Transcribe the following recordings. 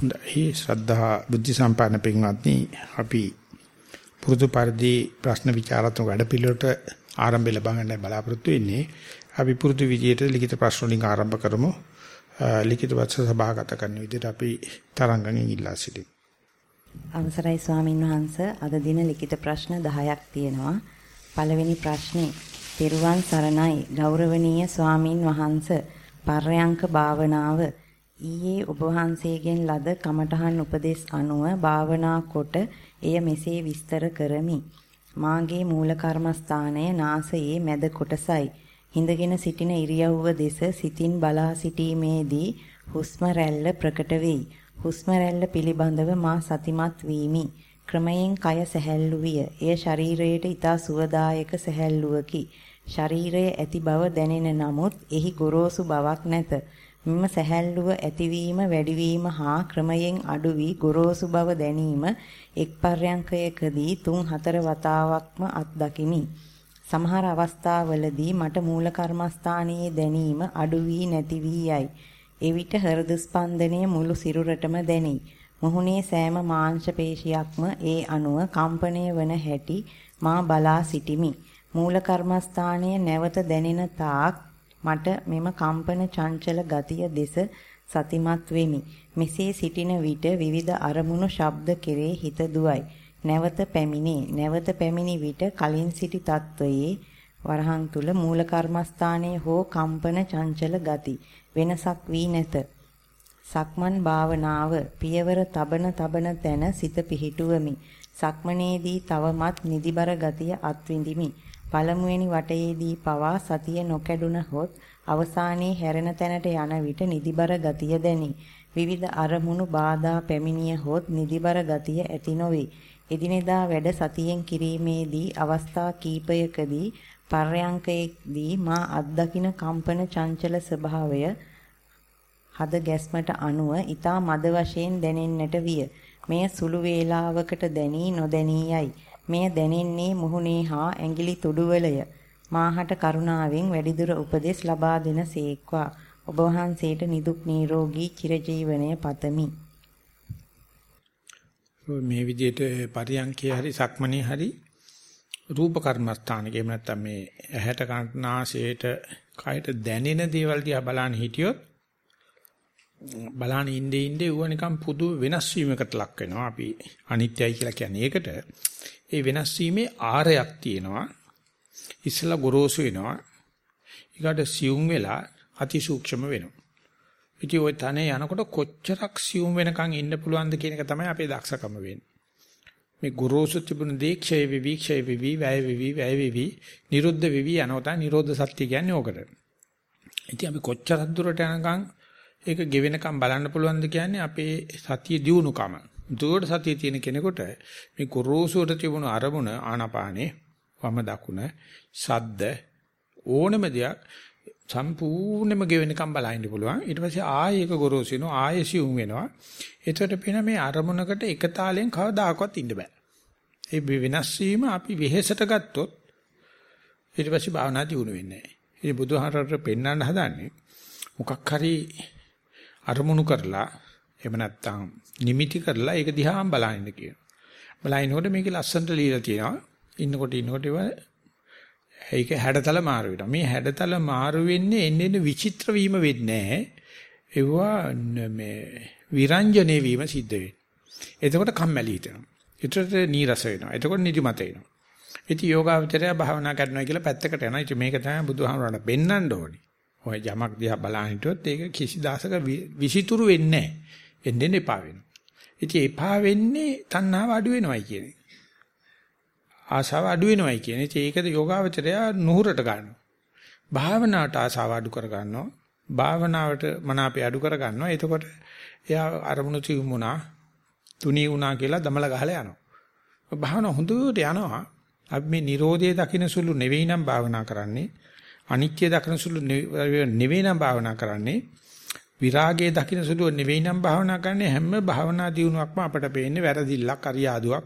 හොඳයි ශ්‍රද්ධා බුද්ධ සම්පන්න පින්වත්නි අපි පුරුදු පරිදි ප්‍රශ්න විචාරාත්මක වැඩපිළිවෙලට ආරම්භය ලබා ගන්න බලාපොරොත්තු වෙන්නේ. අපි පුරුදු විදියට ලිඛිත ප්‍රශ්න වලින් ආරම්භ කරමු. ලිඛිත වචන සභාගත කරන විදිහට අපි තරංගගෙන් ඉල්ලා සිටිමු. අවසරයි ස්වාමින් වහන්සේ අද දින ලිඛිත ප්‍රශ්න 10ක් තියෙනවා. පළවෙනි ප්‍රශ්නේ තෙරුවන් සරණයි ගෞරවනීය ස්වාමින් වහන්සේ පර්යංක භාවනාව ඊයේ ඔබ වහන්සේගෙන් ලද කමඨහන් උපදේශ අනුව භාවනා කොට එය මෙසේ විස්තර කරමි. මාගේ මූල කර්මස්ථානය නාසයේ මැද කොටසයි. හිඳගෙන සිටින ඉරියව්ව දෙස සිතින් බලා සිටීමේදී හුස්ම රැල්ල ප්‍රකට වෙයි. හුස්ම රැල්ල පිළිබඳව මා සතිමත් වීමි. ක්‍රමයෙන් කය සැහැල්ලු විය. එය ශරීරයට ඊතා සුවදායක සැහැල්ලුවකි. ශරීරයේ ඇති බව දැනෙන නමුත් එහි ගොරෝසු බවක් නැත. මෙම සැහැල්ලුව ඇතිවීම වැඩිවීම හා ක්‍රමයෙන් අඩු වී ගොරෝසු බව දැනීම එක් පර්යංකයකදී 3-4 වතාවක්ම අත්දකිමි. සමහර අවස්ථාවලදී මට මූල කර්මස්ථානයේ දැනීම අඩු වී නැති වී යයි. එවිට හෘද ස්පන්දනය මුළු සිරුරටම දැනේ. මුහුණේ සෑම මාංශ පේශියක්ම ඒ අනුව කම්පණය වන හැටි මා බලා සිටිමි. මූල කර්මස්ථානයේ නැවත දැනෙන තාක් මට මෙම කම්පන චංචල ගතිය දෙස සතිමත් වෙමි. මෙසේ සිටින විට විවිධ අරමුණු ශබ්ද කෙරේ හිත දුවයි. නැවත පැමිණේ. නැවත පැමිණි විට කලින් සිටි තත්වයේ වරහන් තුල මූල කර්මස්ථානයේ හෝ කම්පන චංචල ගති වෙනසක් වී නැත. සක්මන් භාවනාව පියවර තබන තබන තැන සිත පිහිටුවමි. සක්මනේදී තවමත් නිදිබර ගතිය අත්විඳිමි. පළමුවෙනි වටයේදී පවා සතිය නොකැඩුනහොත් අවසානයේ හැරෙන තැනට යන විට නිදිබර ගතිය දැනේ. විවිධ අරමුණු බාධා පැමිණිය හොත් නිදිබර ගතිය ඇති නොවේ. එදිනෙදා වැඩ සතියෙන් කිරීමේදී අවස්ථා කීපයකදී පර්යංකයේදී මා අත්දකින කම්පන චංචල ස්වභාවය හද ගැස්මට අනුව ඊතා මද වශයෙන් දැනෙන්නට විය. මෙය සුළු වේලාවකට දැනී නොදැනී යයි. මෙය දැනෙන්නේ මුහුණේ හා ඇඟිලි තුඩුවලය. මාහට කරුණාවෙන් වැඩිදුර උපදෙස් ලබා දෙන සේක්වා. ඔබ වහන්සේට නිදුක් නිරෝගී චිරජීවනය පතමි. මේ විදිහට පරියන්කේ හරි සක්මනේ හරි රූප කර්මස්ථානකේ එහෙම නැත්නම් මේ ඇහැට කනාසයට කයට දැනෙන දේවල් දිහා බලන්න හිටියොත් බලන්න ඉන්නේ ඉන්නේ ඌව නිකන් පුදු වෙනස් වීමකට ලක් වෙනවා අපි අනිත්‍යයි කියලා කියන්නේ ඒකට ඒ වෙනස් වීමේ ආරයක් තියෙනවා ඉස්සලා ගොරෝසු වෙනවා ඊකට සියුම් වෙලා අතිසූක්ෂම වෙනවා ඉතින් ওই තනේ යනකොට කොච්චරක් සියුම් වෙනකන් ඉන්න පුළුවන්ද කියන එක තමයි අපේ දක්ෂකම වෙන්නේ. මේ ගුරුසු තිබුණ දීක්ෂය විවි ක්ෂය විවි වැය විවි වැය විවි නිරුද්ධ විවි යනෝතා නිරෝධ සත්‍ය කියන්නේ ඕකට. ඉතින් අපි කොච්චරක් දුරට යනකම් ඒක ගෙවෙනකම් බලන්න පුළුවන්ද කියන්නේ අපේ සතිය දියුණුකම. දුරට සතිය තියෙන කෙනෙකුට මේ ගුරුසුට තිබුණ අරමුණ ආනාපානේ වම දකුණ සද්ද ඕනම දෙයක් සම්පූර්ණයෙන්ම ගෙවෙනකම් බලන්න පුළුවන්. ඊට පස්සේ ආයෙ එක ගොරෝසු වෙනවා, ආයෙ සිුම් වෙනවා. එතකොට පේන මේ අරමුණකට එක තාලෙන් කවදාකවත් ඉන්න බෑ. ඒ වෙනස් වීම අපි වෙහෙසට ගත්තොත් ඊට පස්සේ භාවනා දියුණු වෙන්නේ නැහැ. ඉතින් බුදුහාරට පෙන්වන්න හදන්නේ මොකක් හරි අරමුණු කරලා එහෙම නැත්නම් නිමිති කරලා ඒක දිහාම බලන්න කියනවා. බලනකොට මේකේ ලස්සනට লীලා තියෙනවා. ඉන්නකොට ඉන්නකොට ඒක හැඩතල මාරු වෙනවා. මේ හැඩතල මාරු වෙන්නේ එන්නේ විචිත්‍ර වීම වෙන්නේ නැහැ. ඒවා මේ විරංජනේ වීම සිද්ධ වෙනවා. එතකොට කම්මැලි හිතෙනවා. ඒතරට නීරස වෙනවා. එතකොට නිදිමත එනවා. ඉතින් යෝගාවචරය භාවනා කරනවා කියලා පැත්තකට යනවා. ඉතින් මේක තමයි බුදුහාමරණ පෙන්වන්න ඕනේ. ඔය යමක් දිහා බලන හිටියොත් ඒක කිසි දාසක විසිතුරු වෙන්නේ නැහැ. එන්නේ එපා වෙනවා. ඉතින් එපා වෙන්නේ තණ්හාව අඩු වෙනවයි කියන්නේ. ආශාව අඩු වෙනවයි කියන්නේ. ඒකද යෝගාවචරය නුහුරට ගන්නවා. භාවනාවට ආශාව අඩු කර ගන්නවා. භාවනාවට මනාපය අඩු කර ගන්නවා. එතකොට එයා අරමුණු තියුමුණා තුනී වුණා කියලා දමල ගහලා යනවා. භාවනාව හොඳට යනවා. අපි මේ Nirodhe දකින්න සුළු නෙවෙයි නම් භාවනා කරන්නේ. අනිත්‍ය දකින්න සුළු නෙවෙයි නම් භාවනා කරන්නේ. විරාගයේ දකින්න සුළු නෙවෙයි නම් භාවනා කරන්නේ හැම භාවනා දියුණුවක්ම අපට පේන්නේ වැරදිල්ලක් අරියාදුවක්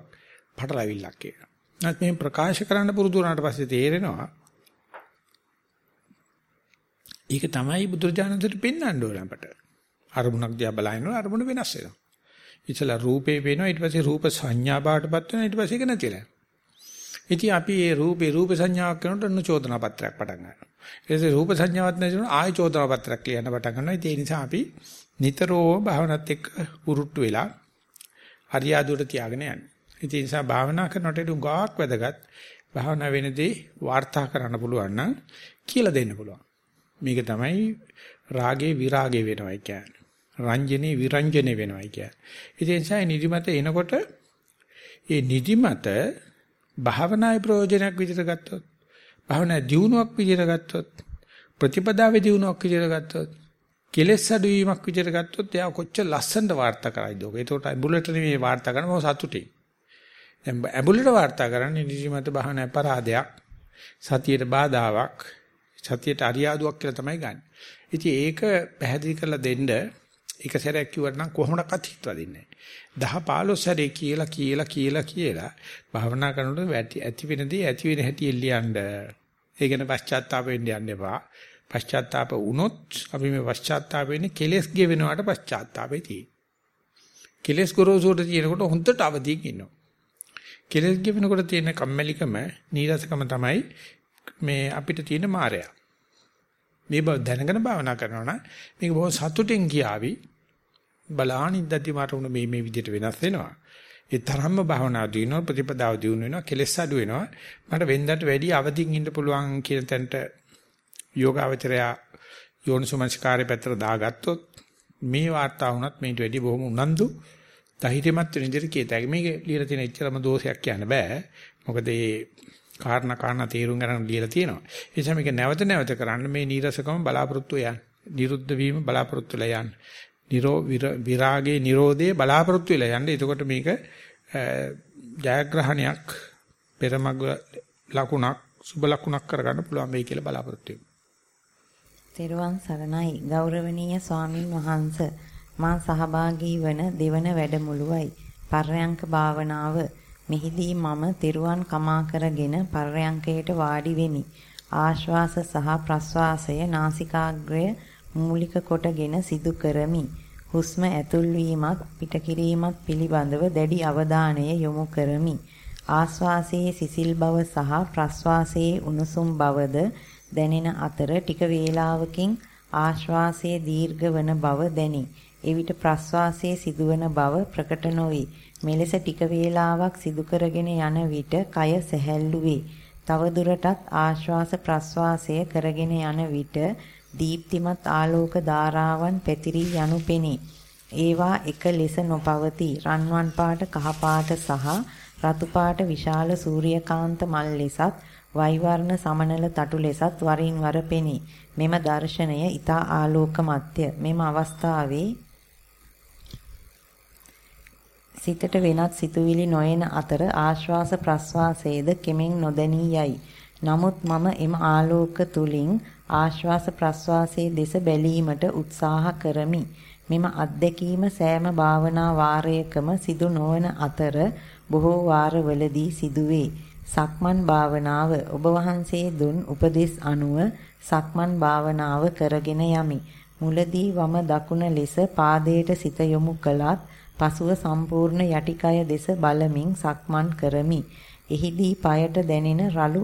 පටලවිල්ලක් කියලා. නැත් මේ ප්‍රකාශ කරන්න පුරුදු වුණාට පස්සේ තේරෙනවා ඒක තමයි බුදුරජාණන්සේට පෙන්වන්න ඕන අපට. අරමුණක් දිහා බලනකොට අරමුණ වෙනස් වෙනවා. ඉතලා රූපේ පේනවා ඊට පස්සේ රූප සංඥා බාටපත් වෙනවා ඊට පස්සේ ඒක නැතිලා. ඉතින් අපි මේ රූපේ රූප සංඥාවක් කරනකොට අන්න චෝදනා පත්‍රයක් පටන් ගන්නවා. ඊට රූප සංඥාවක් නැතිනම් ආය චෝදනා පත්‍රයක් ලියන්න පටන් ගන්නවා. ඒ නිසා අපි නිතරම භාවනාවත් එක්ක උරුට්ටු වෙලා හරියාදුවට තියාගෙන යන්නේ. ඒ නිසා භාවනා කරනකොට උගාක් වැදගත් භාවනා වෙනදී වාර්තා කරන්න පුළුවන් නම් කියලා දෙන්න පුළුවන්. මේක තමයි රාගේ විරාගේ වෙනවා කියන්නේ. රංජනේ විරංජනේ වෙනවා කියන්නේ. ඒ නිසා නිදිමත එනකොට ඒ නිදිමත භාවනායේ ප්‍රයෝජනයක් විදිහට ගත්තොත් භාවනා දියුණුවක් විදිහට ගත්තොත් ප්‍රතිපදාවේ දියුණුවක් විදිහට ගත්තොත් කෙලෙස් අඩුවීමක් විදිහට ගත්තොත් එයා කොච්චර ලස්සනට වාර්තා කරයිද ඔක. ඒකට ඇඹුලට නෙමෙයි වාර්තා කරන මොකද සතුටින්. දැන් ඇඹුලට වාර්තා කරන්නේ නිදිමත භාවනා අපරාධයක්. සතියට බාධාවක්. සතියට අරියාදුවක් කියලා තමයි ගන්න. ඉතින් ඒක පැහැදිලි කරලා දෙන්න එක සැරයක් කිව්වට නම් කොහොමඩක්වත් හිතලා දෙන්නේ නැහැ. 10 15 සැරේ කියලා කියලා කියලා කියලා භාවනා කරනකොට ඇති වෙනදී ඇති වෙන හැටි එල්ලියන්න. ඒ ගැන පශ්චාත්තාප වෙන්න යන්න එපා. පශ්චාත්තාප වුණොත් අපි මේ පශ්චාත්තාප වෙන්නේ කෙලස් ගෙවෙනවට පශ්චාත්තාපේ තියෙන්නේ. කෙලස් ගොරෝසුට තියෙනකොට හොඳට අවදිින් ඉන්නවා. කෙලස් ගෙවෙනකොට තියෙන කම්මැලිකම, නීරසකම තමයි මේ අපිට තියෙන මායя. මේ බව දැනගෙන භාවනා කරනවා නම් මේක බොහොම සතුටින් කියාවි බලාන ඉඳද්දි මට උන මේ මේ විදිහට වෙනස් වෙනවා. ඒ තරම්ම භාවනා දිනන ප්‍රතිපදාව දිනු වෙනවා කෙලෙස් අඩු වෙනවා. මට වෙන්දට වැඩි අවදිින් ඉන්න පුළුවන් කියන තැනට යෝගාවචරය යෝනිසමස්කාරය පැත්තට දාගත්තොත් මේ වාර්තා වුණත් මේට වැඩි බොහොම උනන්දු ධෛර්යමත් වෙන විදිහට කියතයි. මේක ලියලා තියෙන එච්චරම දෝෂයක් කියන්න බෑ. මොකද මේ කාරණා කාරණා තීරුම් ගන්න ලියලා තියෙනවා. ඒ නිසා මේක නැවත නැවත කරන්න මේ නීරසකම බලාපොරොත්තු යන්න. නිරුද්ධ වීම බලාපොරොත්තු වෙලා යන්න. නිරෝ විරාගේ නිරෝධයේ බලාපොරොත්තු වෙලා යන්න. එතකොට මේක ජයග්‍රහණයක් පෙරමග ලකුණක් සුබ ලකුණක් කරගන්න පුළුවන් වෙයි කියලා බලාපොරොත්තු වෙනවා. තෙරුවන් සරණයි ගෞරවනීය ස්වාමින් වහන්සේ මා සහභාගී වන දෙවන වැඩමුළුවයි පර්යංක භාවනාව මෙහිදී මම තෙරුවන් කමා කරගෙන පර්යංකයට වාඩි වෙමි ආශ්වාස සහ ප්‍රශ්වාසය නාසිකාග්‍රය මූලික කොටගෙන සිදු කරමි හුස්ම ඇතුල් වීමත් පිටකිරීමත් පිළිබඳව දැඩි අවධානය යොමු කරමි ආශ්වාසයේ සිසිල් බව සහ ප්‍රශ්වාසයේ උණුසුම් බවද දැනෙන අතර ටික වේලාවකින් ආශ්වාසයේ දීර්ඝ වන බව දැනේ. එවිට ප්‍රශ්වාසයේ සිදුවන බව ප්‍රකට නොවේ. මෙලෙස ටික වේලාවක් සිදු කරගෙන යන විට කය සැහැල්ලු වේ. තව දුරටත් ආශ්වාස ප්‍රශ්වාසය කරගෙන යන විට දීප්තිමත් ආලෝක ධාරාවන් පැතිරී යනු පෙනේ. ඒවා එක ලෙස නොපවතී. රන්වන් පාට කහ පාට සහ රතු පාට විශාල සූර්යකාන්ත මල් ලෙසත් වෛවර්ණ සමනල තටු ලෙසත් වරින් වර පෙනේ. මෙම දර්ශනය ඊතා ආලෝකමත්ය. මෙම අවස්ථාවේ සිතට වෙනත් සිතුවිලි නොයන අතර ආශ්වාස ප්‍රශ්වාසයේද කෙමෙන් නොදැනී යයි. නමුත් මම එම ආලෝක තුලින් ආශ්වාස ප්‍රශ්වාසයේ දෙස බැලීමට උත්සාහ කරමි. මෙම අත්දැකීම සෑම භාවනා වාරයකම සිදු නොවන අතර බොහෝ වාරවලදී සිදුවේ. සක්මන් භාවනාව ඔබ වහන්සේ දුන් උපදෙස් අනුව සක්මන් භාවනාව කරගෙන යමි. මුලදී වම දකුණ ලෙස පාදයට සිත යොමු කළත් පසුව සම්පූර්ණ යටිකය දෙස බලමින් සක්මන් කරමි. එහිදී পায়ට දැනෙන රළු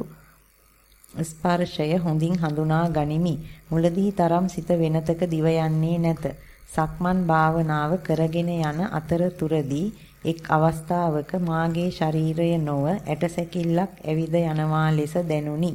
ස්පර්ශය හොඳින් හඳුනා ගනිමි. මුලදී තරම් සිත වෙනතක දිව යන්නේ නැත. සක්මන් භාවනාව කරගෙන යන අතරතුරදී එක් අවස්ථාවක මාගේ ශරීරය නොව ඇටසැකිල්ලක් ඇවිද යනවා ලෙස දැනුනි.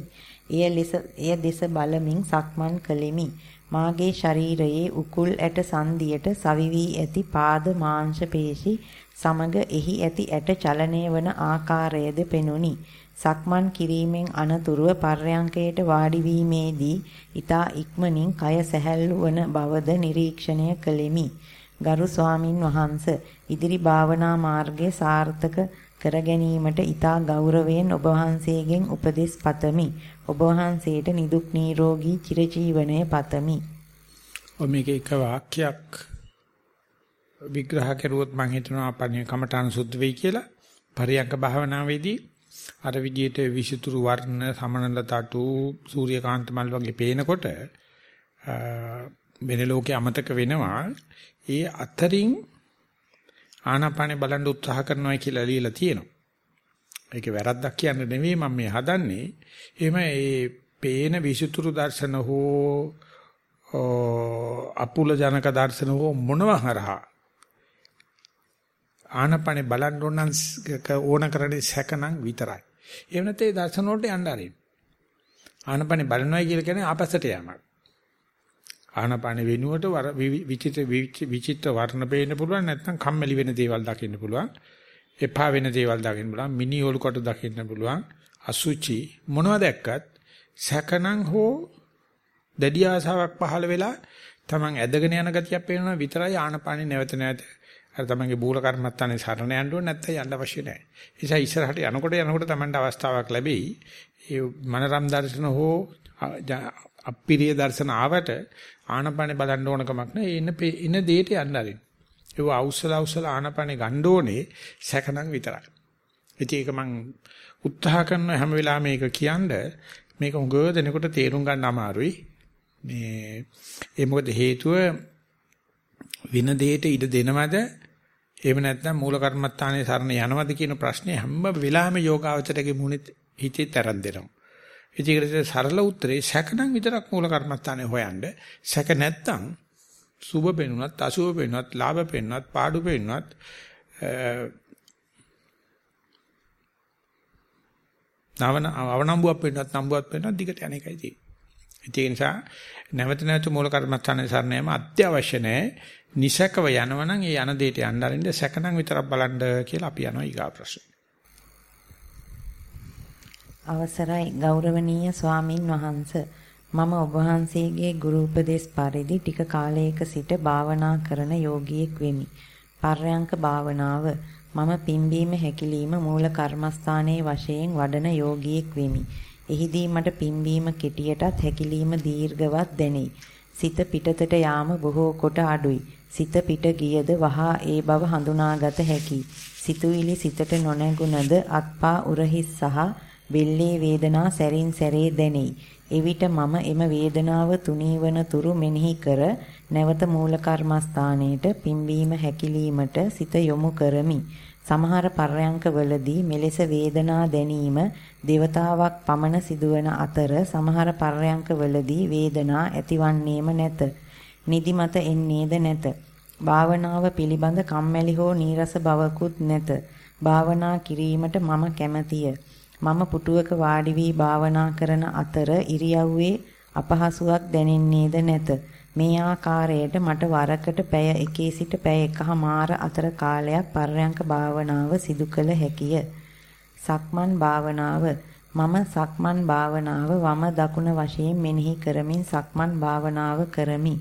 එය ලෙස එය දෙස බලමින් සක්මන් කළෙමි. මාගේ ශරීරයේ උකුල් ඇට සංදියට සවිවි ඇති පාද මාංශ පේශි සමග එහි ඇති ඇට චලනය වන ආකාරයද පෙනුනි. සක්මන් කිරීමෙන් අනතුරුව පර්යංකයට වාඩි වීමේදී ඊතා ඉක්මනින් කය සැහැල්ලු වන බවද නිරීක්ෂණය කළෙමි. ගරු ස්වාමින් වහන්ස ඉදිරි භාවනා මාර්ගය සාර්ථක කර ගැනීමට ඊතා ගෞරවයෙන් ඔබ වහන්සේගෙන් උපදෙස් පතමි. ඔබ වහන්සේට නිදුක් නිරෝගී චිරජීවනය පතමි. ඔ මේක එක වාක්‍යයක් විග්‍රහ කරුවොත් මම හිතනවා පණිය කමඨාන සුද්ධ වෙයි කියලා. පරියංග භාවනාවේදී අර විදියට විසිතුරු වර්ණ සමනල තටු සූර්යකාන්ත මල් වගේ පේනකොට වෙන ලෝකේ අමතක වෙනවා ඒ අතරින් ආනාපානේ බලන්න උත්සාහ කරනවා කියලා ලියලා තියෙනවා. ඒක වැරද්දක් කියන්න නෙවෙයි මම මේ හදන්නේ. එහෙම ඒ පේන විසුතුරු දර්ශන හෝ අපුල ජනක දර්ශන හෝ මොනවා හරහා ආනපනේ බලන්න ඕන ඕන කරන්නේ සැකනම් විතරයි. එහෙම නැත්නම් ඒ දර්ශන වලට යන්න ආරින්න. ආනපනේ බලනවා කියලා කියන්නේ ආපස්සට යamak. ආනපනේ වෙනුවට විචිත්‍ර විචිත්‍ර වර්ණ පේන්න පුළුවන් නැත්නම් කම්මැලි වෙන දේවල් දකින්න පුළුවන්. එපා වෙන දේවල් දකින්න පුළුවන්. මිනි ඕල් කොට දකින්න පුළුවන්. අසුචි මොනවද දැක්කත් සැකනම් හෝ දැඩි ආසාවක් පහළ වෙලා තමන් ඇදගෙන යන ගතියක් පේනවා විතරයි ආනපානේ නැවත නැවත අර තමන්ගේ බූල කර්මත්තානේ සරණ යන්න ඕනේ නැත්නම් යන්න අවශ්‍ය නැහැ. ඒ නිසා ඉස්සරහට යනකොට යනකොට තමන්ට අවස්ථාවක් ලැබෙයි. ඒ මනරම් දර්ශන හෝ අප්පිරිය දර්ශන ආවට ආනපානේ බලන්න ඕන කමක් නැහැ. එන එන දෙයට යන්න ආරින්. ඒව අවසල අවසල ආනපානේ ගන්න ඕනේ සැකනම් විතරයි. ඉතින් ඒක මම උත්සාහ කරන හැම වෙලාවෙම මේක කියන්නේ මේක උගව දෙනකොට තේරුම් ගන්න අමාරුයි. මේ ඒ මොකද හේතුව වින දෙයට ඉඩ දෙනවද එහෙම නැත්නම් මූල කර්මත්තානේ සරණ යනවද කියන ප්‍රශ්නේ හැම වෙලාවෙම යෝගාවචරයේ මුණිත් හිතේ තරන් දෙනවා. ඒකට සරල උත්තරේ සැකනම් විතරක් මූල කර්මත්තානේ හොයන්න. සැක නැත්තම් සුභ පෙනුනත් අසුභ පෙනුනත් ලාභ පෙනුනත් පාඩු පෙනුනත් නවන අවනම්බුවක් පෙන්නත් නම්බුවක් පෙන්නත් දිගට යන එකයි තියෙන්නේ. ඒ නිසා නැවත නැවත මූල කර්මස්ථානයේ සරණ යාම අත්‍යවශ්‍ය නැහැ. නිසකව යනවනම් ඒ යන දෙයට යන්න අරින්න සැකනම් විතරක් බලන්න කියලා අපි යනවා ඊගා ප්‍රශ්න. අවසරයි ගෞරවනීය ස්වාමින් වහන්ස මම ඔබ වහන්සේගේ ගුරු උපදේශ පරිදි ටික කාලයක සිට භාවනා කරන යෝගියෙක් වෙමි. පර්යංක භාවනාව මම පිම්බීම හැකිලිම මූල කර්මස්ථානයේ වශයෙන් වඩන යෝගියෙක් වෙමි. එහිදී මට පිම්බීම කෙටියටත් හැකිලිම දීර්ඝවත් දැනේ. සිත පිටතට යාම බොහෝ කොට අඩුයි. සිත පිට ගියද වහා ඒ බව හඳුනාගත හැකි. සිතුවිලි සිතට නොනැගුණද අත්පා උරහිස් සහ බෙල්ලේ වේදනා සැරින් සැරේ දැනේ. එවිට මම එම වේදනාව තුනී වන තුරු මෙනෙහි කර නැවත මූල කර්මස්ථානයේට පිම්බීම හැකිලීමට සිත යොමු කරමි. සමහර පර්යංකවලදී මෙලෙස වේදනා දැනීම దేవතාවක් පමණ සිදුවන අතර සමහර පර්යංකවලදී වේදනා ඇතිවන්නේම නැත. නිදිමත එන්නේද නැත. භාවනාව පිළිබඳ කම්මැලි හෝ නීරස බවකුත් නැත. භාවනා කිරීමට මම කැමැතිය. මම පුටුවක වාඩි වී භාවනා කරන අතර ඉරියව්වේ අපහසුාවක් දැනෙන්නේද නැත. මේ ආකාරයට මට වරකට පැය එකේ සිට පැය එකහමාර අතර කාලයක් පර්යංක භාවනාව සිදු කළ හැකිය. සක්මන් භාවනාව මම සක්මන් භාවනාව වම දකුණ වශයෙන් මෙනෙහි කරමින් සක්මන් භාවනාව කරමි.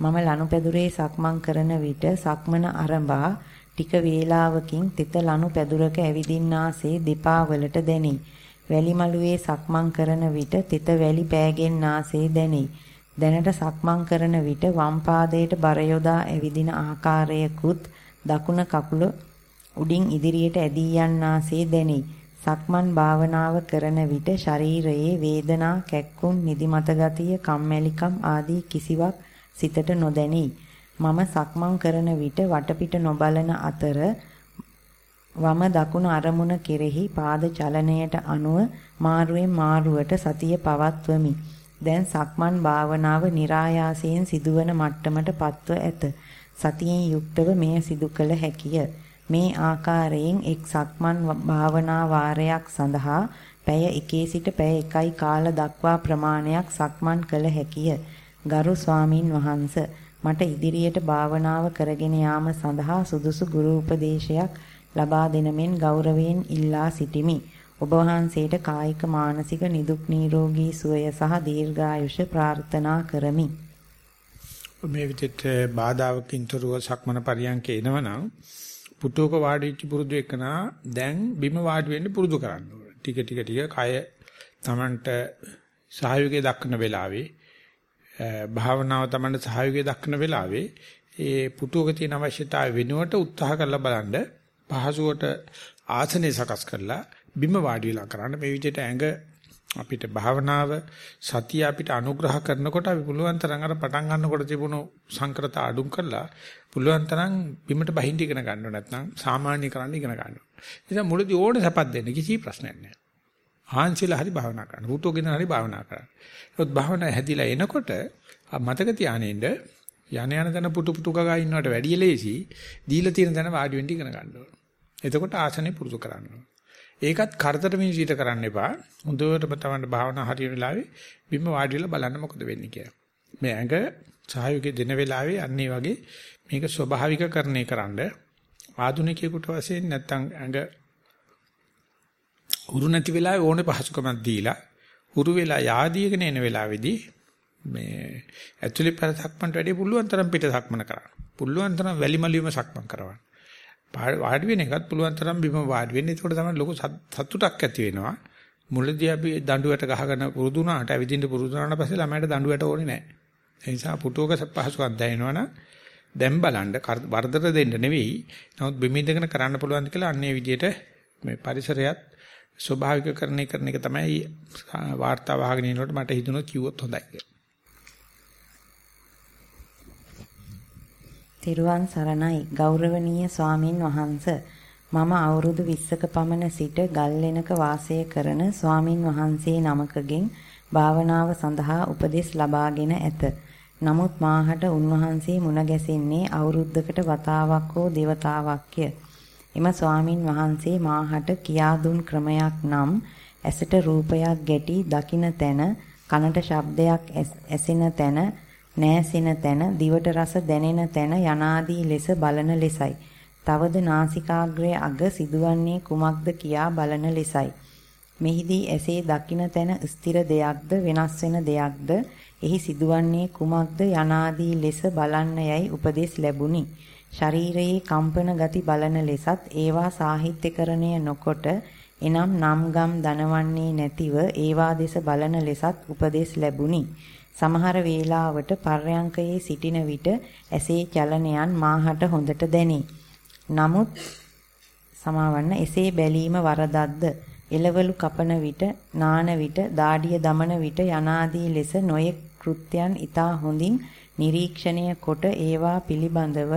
මම ලනුපැදුරේ සක්මන් කරන විට සක්මන අරඹා ටික වේලාවකින් තිත ලනුපැදුරක ඇවිදින්නාසේ දෙපා වලට දැනේ. වැලි මළුවේ සක්මන් කරන විට තිත වැලි පෑගෙන්නාසේ දැනේ. දැනට සක්මන් කරන විට වම් පාදයට බර යොදා ඇවිදින ආකාරයකුත් දකුණ කකුල උඩින් ඉදිරියට ඇදී යන්නාසේ දැනේ. සක්මන් භාවනාව කරන විට ශරීරයේ වේදනා, කැක්කුම්, නිදිමත ගතිය, කම්මැලිකම් ආදී කිසිවක් සිතට නොදැනී. මම සක්මන් කරන විට වටපිට නොබලන අතර වම දකුණ අරමුණ කෙරෙහි පාද චලනයට අනුව මාරුවෙන් මාරුවට සතිය පවත්වමි. දැන් සක්මන් භාවනාව નિરાයාසයෙන් සිදුවන මට්ටමට පත්ව ඇත. සතියෙන් යුක්තව මෙය සිදු කළ හැකිය. මේ ආකාරයෙන් එක් සක්මන් භාවනා වාරයක් සඳහා පැය 1 සිට පැය 1යි කාල දක්වා ප්‍රමාණයක් සක්මන් කළ හැකිය. ගරු ස්වාමින් වහන්ස මට ඉදිරියට භාවනාව කරගෙන යාම සඳහා සුදුසු ගුරු උපදේශයක් ලබා දෙන මෙන් ගෞරවයෙන් ඉල්ලා සිටිමි. ඔබ වහන්සේට කායික මානසික නිදුක් නිරෝගී සුවය සහ දීර්ඝායුෂ ප්‍රාර්ථනා කරමි. මේ විදිහට බාධාවකින් තොරව සක්මන පරියන්ක එනවනම් පුටුවක වාඩි වෙච්ච පුරුදු එකනා දැන් බිම වාඩි වෙන්න පුරුදු කරන්න ඕනේ. ටික ටික ටික කය Tamanට සහයෝගය දක්වන වෙලාවේ භාවනාව Tamanට සහයෝගය දක්වන වෙලාවේ ඒ පුටුවක තියෙන අවශ්‍යතාවය වෙනුවට උත්සාහ කරලා බලන්න පහසුවට ආසනය සකස් කරලා බිම වාඩි වෙලා කරන්න මේ විදිහට ඇඟ අපිට භාවනාව සතිය අපිට අනුග්‍රහ කරනකොට අපි පුළුවන් තරම් අර පටන් ගන්නකොට තිබුණු සංකරත අඩුම් කරලා පුළුවන් තරම් බිමට බහින්න ඉගෙන ගන්නව නැත්නම් සාමාන්‍ය කරන්න ඉගෙන ගන්නවා. ඉතින් මුලදී ඕනේ සපත් දෙන්න කිසි ප්‍රශ්නයක් නැහැ. ආංශිලා හරි භාවනා කරන්න. රූතෝගෙන හරි භාවනා කරන්න. ඒත් භාවනා හැදිලා එනකොට මතක තියානින්න යන යන තැන පුටු පුටු ගගා ඉන්නවට වැඩිය ලේසි දීලා තියෙන තැන වාඩි වෙන්න ඉගෙන ගන්න ඕන. එතකොට ආසනේ පුරුදු කරන්න ඕන. ඒකත් කරදර මිනිසිට කරන්න එපා. හොඳටම තමන්ට භාවනා හරිය වෙලාවේ බිම වාඩි වෙලා බලන්න මොකද වෙන්නේ කියලා. මේ ඇඟ සහයෝගය දෙන වෙලාවේ අන්නේ වගේ මේක ස්වභාවිකකරණය කරන්න ආධුනිකයෙකුට වශයෙන් නැත්තම් ඇඟ උරු නැති වෙලාවේ ඕනේ පහසුකමක් දීලා උරු වෙලා යාදීගෙන එන වෙලාවේදී මේ ඇක්චුලි පෙර සක්මන්ට වැඩිය පුළුවන් තරම් පිට සක්මන කරන්න. පුළුවන් තරම් වැලි මලියුම සක්මන් කරවන්න. වාඩි වෙන එකත් පුළුවන් තරම් බිම වාඩි වෙන්න. ඒකට තමයි ලොකු සතුටක් ඇති වෙනවා. මුලදී අපි දඬුවට ගහගෙන පුරුදු වුණාට ඇවිදින්න පුරුදු වුණාට පස්සේ ළමයට දඬුවට ඕනේ නැහැ. ඒ නිසා පුටුවක පහසුකම් දැනෙනවනම් දැන් බලන්න වර්ධර දෙන්න නෙවෙයි. නමුත් බිම ඉඳගෙන කරන්න පුළුවන් කියලා අන්නේ විදිහට මේ පරිසරයත් ස්වභාවිකකරණය කරන එක තමයි වාර්තාව අහගෙන ඉනකොට මට හිතුණා කිව්වොත් හොඳයි කියලා. තෙරුවන් සරණයි ගෞරවනීය ස්වාමින් වහන්ස මම අවුරුදු 20ක පමණ සිට ගල්ලෙනක වාසය කරන ස්වාමින් වහන්සේ නමකගෙන් භාවනාව සඳහා උපදෙස් ලබාගෙන ඇත. නමුත් මාහට උන්වහන්සේ මුණ ගැසෙන්නේ අවුරුද්දකට වතාවක් හෝ දෙවතාවක්ය. එම ස්වාමින් වහන්සේ මාහට කියා දුන් ක්‍රමයක් නම් ඇසට රූපයක් ගැටි දකින තැන කනට ශබ්දයක් ඇසෙන තැන නෑසෙන තැන දිවට රස දැනෙන තැන යනාදී ලෙස බලන ලෙසයි. තවද නාසිකාග්‍රයේ අග සිදුවන්නේ කුමක්ද කියා බලන ලෙසයි. මෙහිදී ඇසේ දකින තැන ස්ථිර දෙයක්ද වෙනස් වෙන දෙයක්ද එහි සිදුවන්නේ කුමක්ද යනාදී ලෙස බලන්න යයි උපදෙස් ලැබුණි. ශරීරයේ කම්පන ගති බලන ලෙසත් ඒවා සාහිත්‍යකරණය නොකොට එනම් නම් ගම් දනවන්නේ නැතිව ඒවා දෙස බලන ලෙසත් උපදෙස් ලැබුණි. සමහර වේලාවට පර්යංකයේ සිටින විට ඇසේ චලනයන් මාහට හොඳට දැනේ. නමුත් සමාවන්න එසේ බැලීම වරදක්ද? එළවලු කපන විට, නාන විට, දාඩිය දමන විට යනාදී ලෙස නොයෙක් කෘත්‍යයන් ඊතා හොඳින් නිරීක්ෂණය කොට ඒවා පිළිබඳව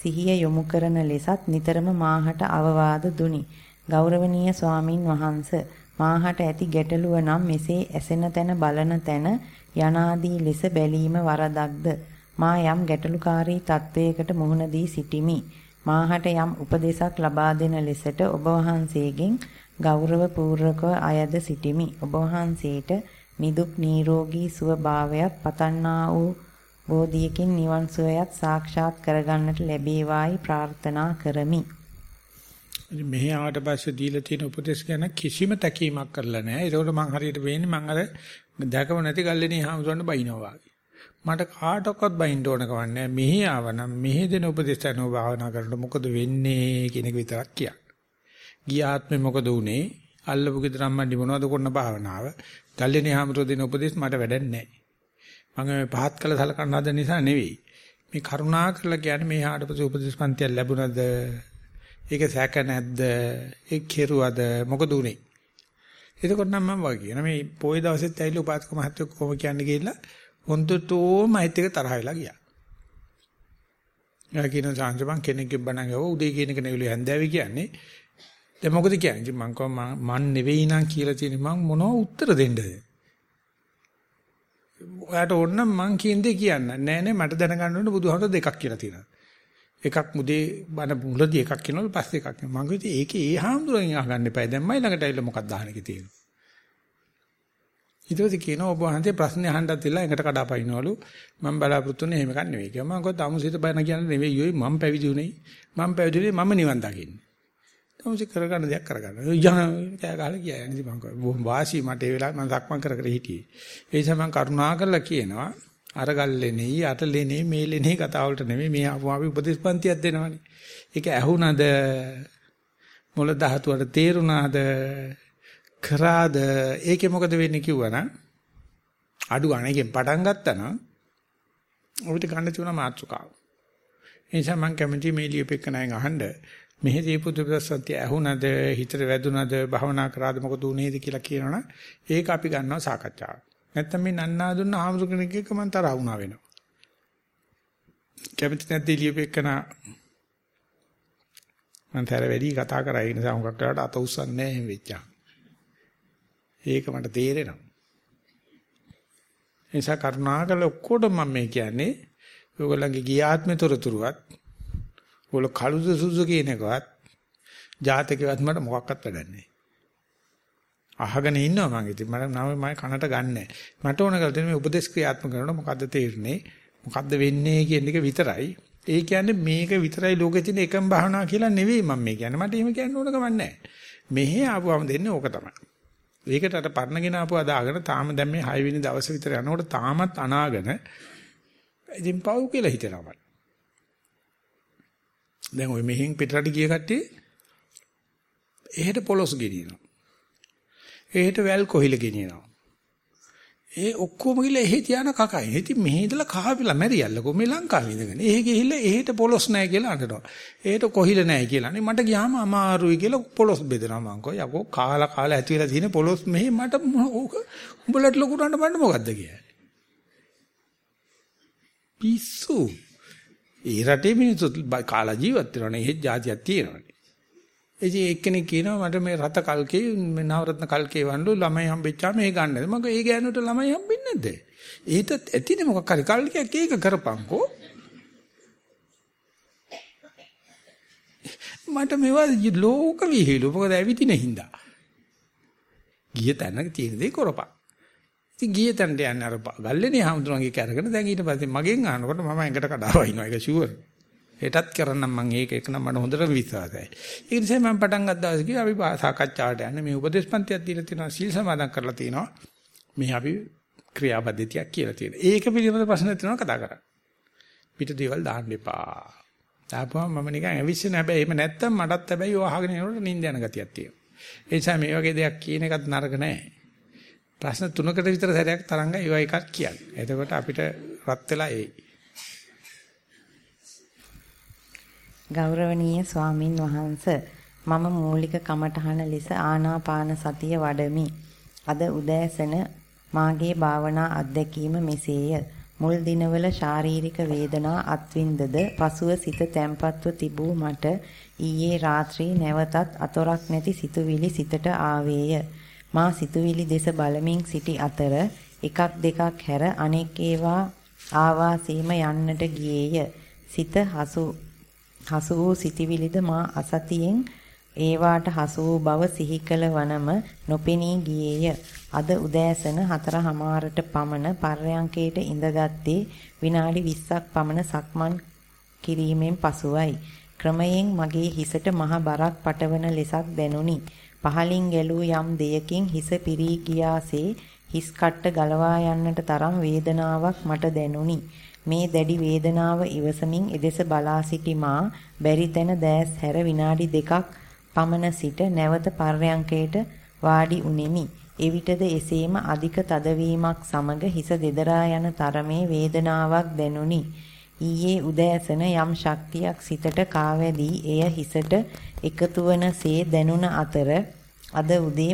සිහිය යොමු කරන ලෙසත් නිතරම මාහට අවවාද දුනි. ගෞරවනීය ස්වාමින් වහන්සේ මාහට ඇති ගැටලුව නම් මෙසේ ඇසෙන තැන බලන තැන යනාදී ලෙස බැලීම වරදක්ද? මා යම් ගැටලුකාරී තත්වයකට මුහුණ දී සිටිමි. මාහට යම් උපදේශක් ලබා දෙන ලෙසට ඔබ වහන්සේගෙන් ගෞරව පූර්වකව අයද සිටිමි. ඔබ වහන්සේට නිදුක් නිරෝගී සුව භාවයක් පතන්නා වූ බෝධියකින් නිවන් සුවයත් සාක්ෂාත් කරගන්නට ලැබේවායි ප්‍රාර්ථනා කරමි. මෙහි ආවට පස්සේ දීලා තියෙන උපදේශ ගැන කිසිම තැකීමක් කරලා නැහැ. ඒකෝට මං හරියට වෙන්නේ මං අර දැකම නැති ගල්ලේනේ හාමුදුරන්ට බයිනවා වගේ. මට කාටවත් බයින්න ඕන කවන්නේ මෙහි ආවනම් මෙහි දෙන උපදේශ අනුව භාවනා කරනකොට මොකද වෙන්නේ කියන එක විතරක් කියන්න. ගියාත්මේ මොකද උනේ? අල්ලපු ගෙදර අම්මන්ඩි මොනවද කරන භාවනාව? ගල්ලේනේ හාමුදුර දෙන උපදේශ මට වැඩක් නැහැ. මම මේ පහත් කළ සලකන්න හදන නිසා නෙවෙයි. මේ කරුණා කරලා කියන්නේ මේ ආඩපසු උපදේශ පන්තියක් ලැබුණද? ඒක සැක නැද්ද? ඒක කෙරුවද? මොකද උනේ? එතකොට නම් මම වගේ කියන මේ පොයේ දවසෙත් ඇවිල්ලා උපාසක මහත්තයෝ කොහොම කියන්නේ කියලා හොන්දටෝම අයිත් එක තරහ වෙලා ගියා. එයා කියන සංසපන් කෙනෙක්ගේ බණ ගාව උදේ කියන එක නෙවෙයි හැන්දෑවේ කියන්නේ. දැන් මොකද කියන්නේ? මං කව මන් නෙවෙයි නං කියලා තියෙන මං මොනව උත්තර දෙන්නද? ඔයාට ඕන නම් මං කියන දේ කියන්න. නෑ නෑ මට දැනගන්න ඕනේ බුදුහාමුදුරුවෝ දෙකක් කියලා තියෙනවා. එකක් මුදේ බන මුලදී එකක් කියනවලු පස්සේ එකක් කියනවා. මම කිව්වේ ඒකේ ඒ හාමුදුරන් අහගන්න එපා. දැන් මයි ළඟට ඇවිල්ලා මොකක්ද අහන්න එකේ තියෙන්නේ. ඊට පස්සේ කියනවා ඔබ වහන්සේ ප්‍රශ්න අහන්නත් ඉල්ල එකට කඩාපයින්නවලු. මම බලාපොරොත්තු වෙන්නේ එහෙම කන්නේ නෙවෙයි. මම කිව්වා තමුසිත බන කියන්නේ නෙවෙයි යෝයි මම පැවිදි උනේ. මම පැවිදි උනේ මම නිවන් දකින්නේ. තමුසි කරගන්න දෙයක් කරගන්න. යන කෑ ගහලා ගියා. ඉතින් මම කිව්වා බොහොම වාසි මට ඒ වෙලාවේ මම සක්මන් කර කර හිටියේ. ඒ නිසා මම කරුණා කරලා කියනවා අර ගල්ලේනේ යටලේනේ මේලේනේ කතා වලට නෙමෙයි මේ ආපුවා අපි උපදේශපන්තියක් දෙනවනේ. ඒක ඇහුණද? මොළ ධාතුවට තේරුණාද? කරාද? ඒකේ මොකද වෙන්නේ කිව්වනම් අඩු ගණනකින් පටන් ගත්තා නම් අපිට ගන්න තියුණා මාතෘකාව. ඒ නිසා මම කැමති මේ ලියපෙක නැන් අහන්න මෙහි දීපුදුපසත්‍ය ඇහුණද හිතට වැදුනද භවනා කරාද මොකද උනේද කියලා කියනවනම් ඒක අපි ගන්නවා සාකච්ඡාවට. නැත්තම් මේ නන්නා දුන්න ආමතු කෙනෙක් එක්ක මම තරහ වුණා වෙනවා. කැමති නැද්ද ලියපෙකන මම තර වැඩි කතා කරා ඒ නිසා හුඟක් වෙලාවට අත උස්සන්නේ නැහැ එහෙම වෙච්චා. ඒක මට තේරෙනවා. ඒ නිසා කරුණාකර ඔක්කොටම මම මේ කියන්නේ ඔයගොල්ලන්ගේ ගියාත්ම තොරතුරුවත් ඔයගොල්ලෝ කළුද සුසු කියන එකවත් ජාතකවත් මට මොකක්වත් වැඩක් නැහැ. අහගෙන ඉන්නවා මම ඉතින් මම නම මම කනට ගන්නෑ. මට ඕන කරලා තියෙන මේ උපදේශ ක්‍රියාත්මක කරනකොට මොකද්ද තේරෙන්නේ? මොකද්ද වෙන්නේ කියන එක විතරයි. ඒ කියන්නේ මේක විතරයි ලෝකෙ තියෙන එකම භාවනාව කියලා නෙවෙයි මම මේ කියන්නේ. මට එහෙම කියන්න ඕන කමක් නැහැ. මෙහෙ ආපුවම දෙන්නේ ඕක තමයි. ඒකට අර පරණගෙන ආපුවා දාගෙන තාම දැන් මේ 6 වෙනි දවස් විතර යනකොට තාමත් අනාගෙන ඉතින් පව් කියලා හිතනවා මට. දැන් ওই මෙහෙන් පිටරට ගිය කට්ටිය එහෙට පොලොස් ගෙනියනවා. එහෙට වැල් කොහිල ගෙනියනවා. ඒ ඔක්කොම ගිහලා එහෙ තියාන කකයි. ඉතින් මෙහෙ ඉඳලා කහපිලා මැරියල්ලකෝ මේ ලංකාවේ ඉඳගෙන. එහෙ ගිහිල්ලා එහෙට පොලොස් නැහැ කියලා අඬනවා. එහෙට කොහිල නැහැ කියලා. නේ මට ගියාම අමාරුයි කියලා පොලොස් බෙදනවා මං කෝ. යකෝ කාලා කාලා ඇති වෙලා තියෙන පොලොස් මෙහෙ මට ඕක උඹලට ලොකුරන්න බන්න මොකද්ද කියන්නේ. පිස්සු. ඒ රටේ මිනිස්සු කාලා ජීවත් වෙනවනේ. එහෙ જાතියක් තියෙනවනේ. ඉතින් එක්කෙනෙක් කියනවා මට මේ රත කල්කේ මේ නවරත්න කල්කේ වන්දු ළමයි හම්බෙච්චාම ඒ ගන්නද මම ඒ ගෑනුට ළමයි හම්බෙන්නේ නැද්ද? ඒත් ඇතිනේ මොකක් හරි කල්කයක් ඒක කරපන්කෝ. මට මේවා ලෝක විහිළු. මොකද ඇවිදින හින්දා. ගිය තැනක තියෙන දේ කරපන්. ඉතින් ගිය තැනට යන්නේ අර ගල්ලේනේ හම්දුරන්ගේ කරගෙන දැන් ඊට පස්සේ මගෙන් අහනකොට මම ඇඟට කඩාවයින්නවා ඒක ෂුවර් හෙටත් කරන්නම් මම ඒක එක නම් මට හොඳටම විශ්වාසයි. ඒ නිසා මම පටන් ගත්ත දවසේ කිව්වා අපි සාකච්ඡාවට යන්නේ මේ උපදේශපන්තියක් දීලා තියෙනවා සීල් සමාදන් කරලා තියෙනවා. මේ අපි ක්‍රියාපද්ධතියක් කියලා තියෙනවා. ඒක පිළිබඳ ප්‍රශ්න තියෙනවා කතා කරන්න. පිට දේවල් දාන්න එපා. දාපුවම මම නිකන් ඇවිස්සෙන හැබැයි එහෙම නැත්තම් මටත් හැබැයි ඔය අහගෙන යනකොට නිින්ද යන ගතියක් තියෙනවා. ඒ නිසා මේ වගේ දෙයක් කියන එකත් නරක නෑ. ප්‍රශ්න තුනකට විතර සැරයක් තරංගයි ඒවා එකක් කියන්නේ. එතකොට අපිට රත් වෙලා එයි. ගෞරවනීය ස්වාමින් වහන්ස මම මූලික කමඨහන ලෙස ආනාපාන සතිය වඩමි. අද උදෑසන මාගේ භාවනා අත්දැකීම මෙසේය. මුල් දිනවල ශාරීරික වේදනා අත්විඳද පසුව සිත තැම්පත්ව තිබූ මට ඊයේ රාත්‍රී නැවතත් අතොරක් නැති සිතුවිලි සිතට ආවේය. මා සිතුවිලි දෙස බලමින් සිටි අතර එකක් දෙකක් හැර අනෙක් ඒවා ආවාසීම යන්නට ගියේය. සිත හසු හසු වූ සිටිවිලිද මා අසතියෙන් ඒවාට හසු වූ බව සිහි කළ වනම නොපෙනී ගියේය. අද උදෑසන 4:00මාරට පමණ පර්යංකයට ඉඳගත්තේ විනාඩි 20ක් පමණ සක්මන් කිරීමෙන් පසුවයි. ක්‍රමයෙන් මගේ හිසට මහ බරක් පටවන ලෙසක් දැනුනි. පහලින් ගැලූ යම් දෙයකින් හිස පිරී ගියාසේ හිස් කට්ට ගලවා යන්නට තරම් වේදනාවක් මට දැනුනි. මේ දැඩි වේදනාව ඉවසමින් එදෙස බලා සිටි මා බැරි තැන දෑස් හැර විනාඩි දෙකක් පමණ සිට නැවත පර්යංකයට වාඩි උනේමි. එවිටද එසේම අධික තදවීමක් සමග හිස දෙදරා යන තරමේ වේදනාවක් දැනුනි. ඊයේ උදෑසන යම් ශක්තියක් සිතට කාවැදී එය හිසට එකතු වනසේ දැනුණ අතර අද උදේ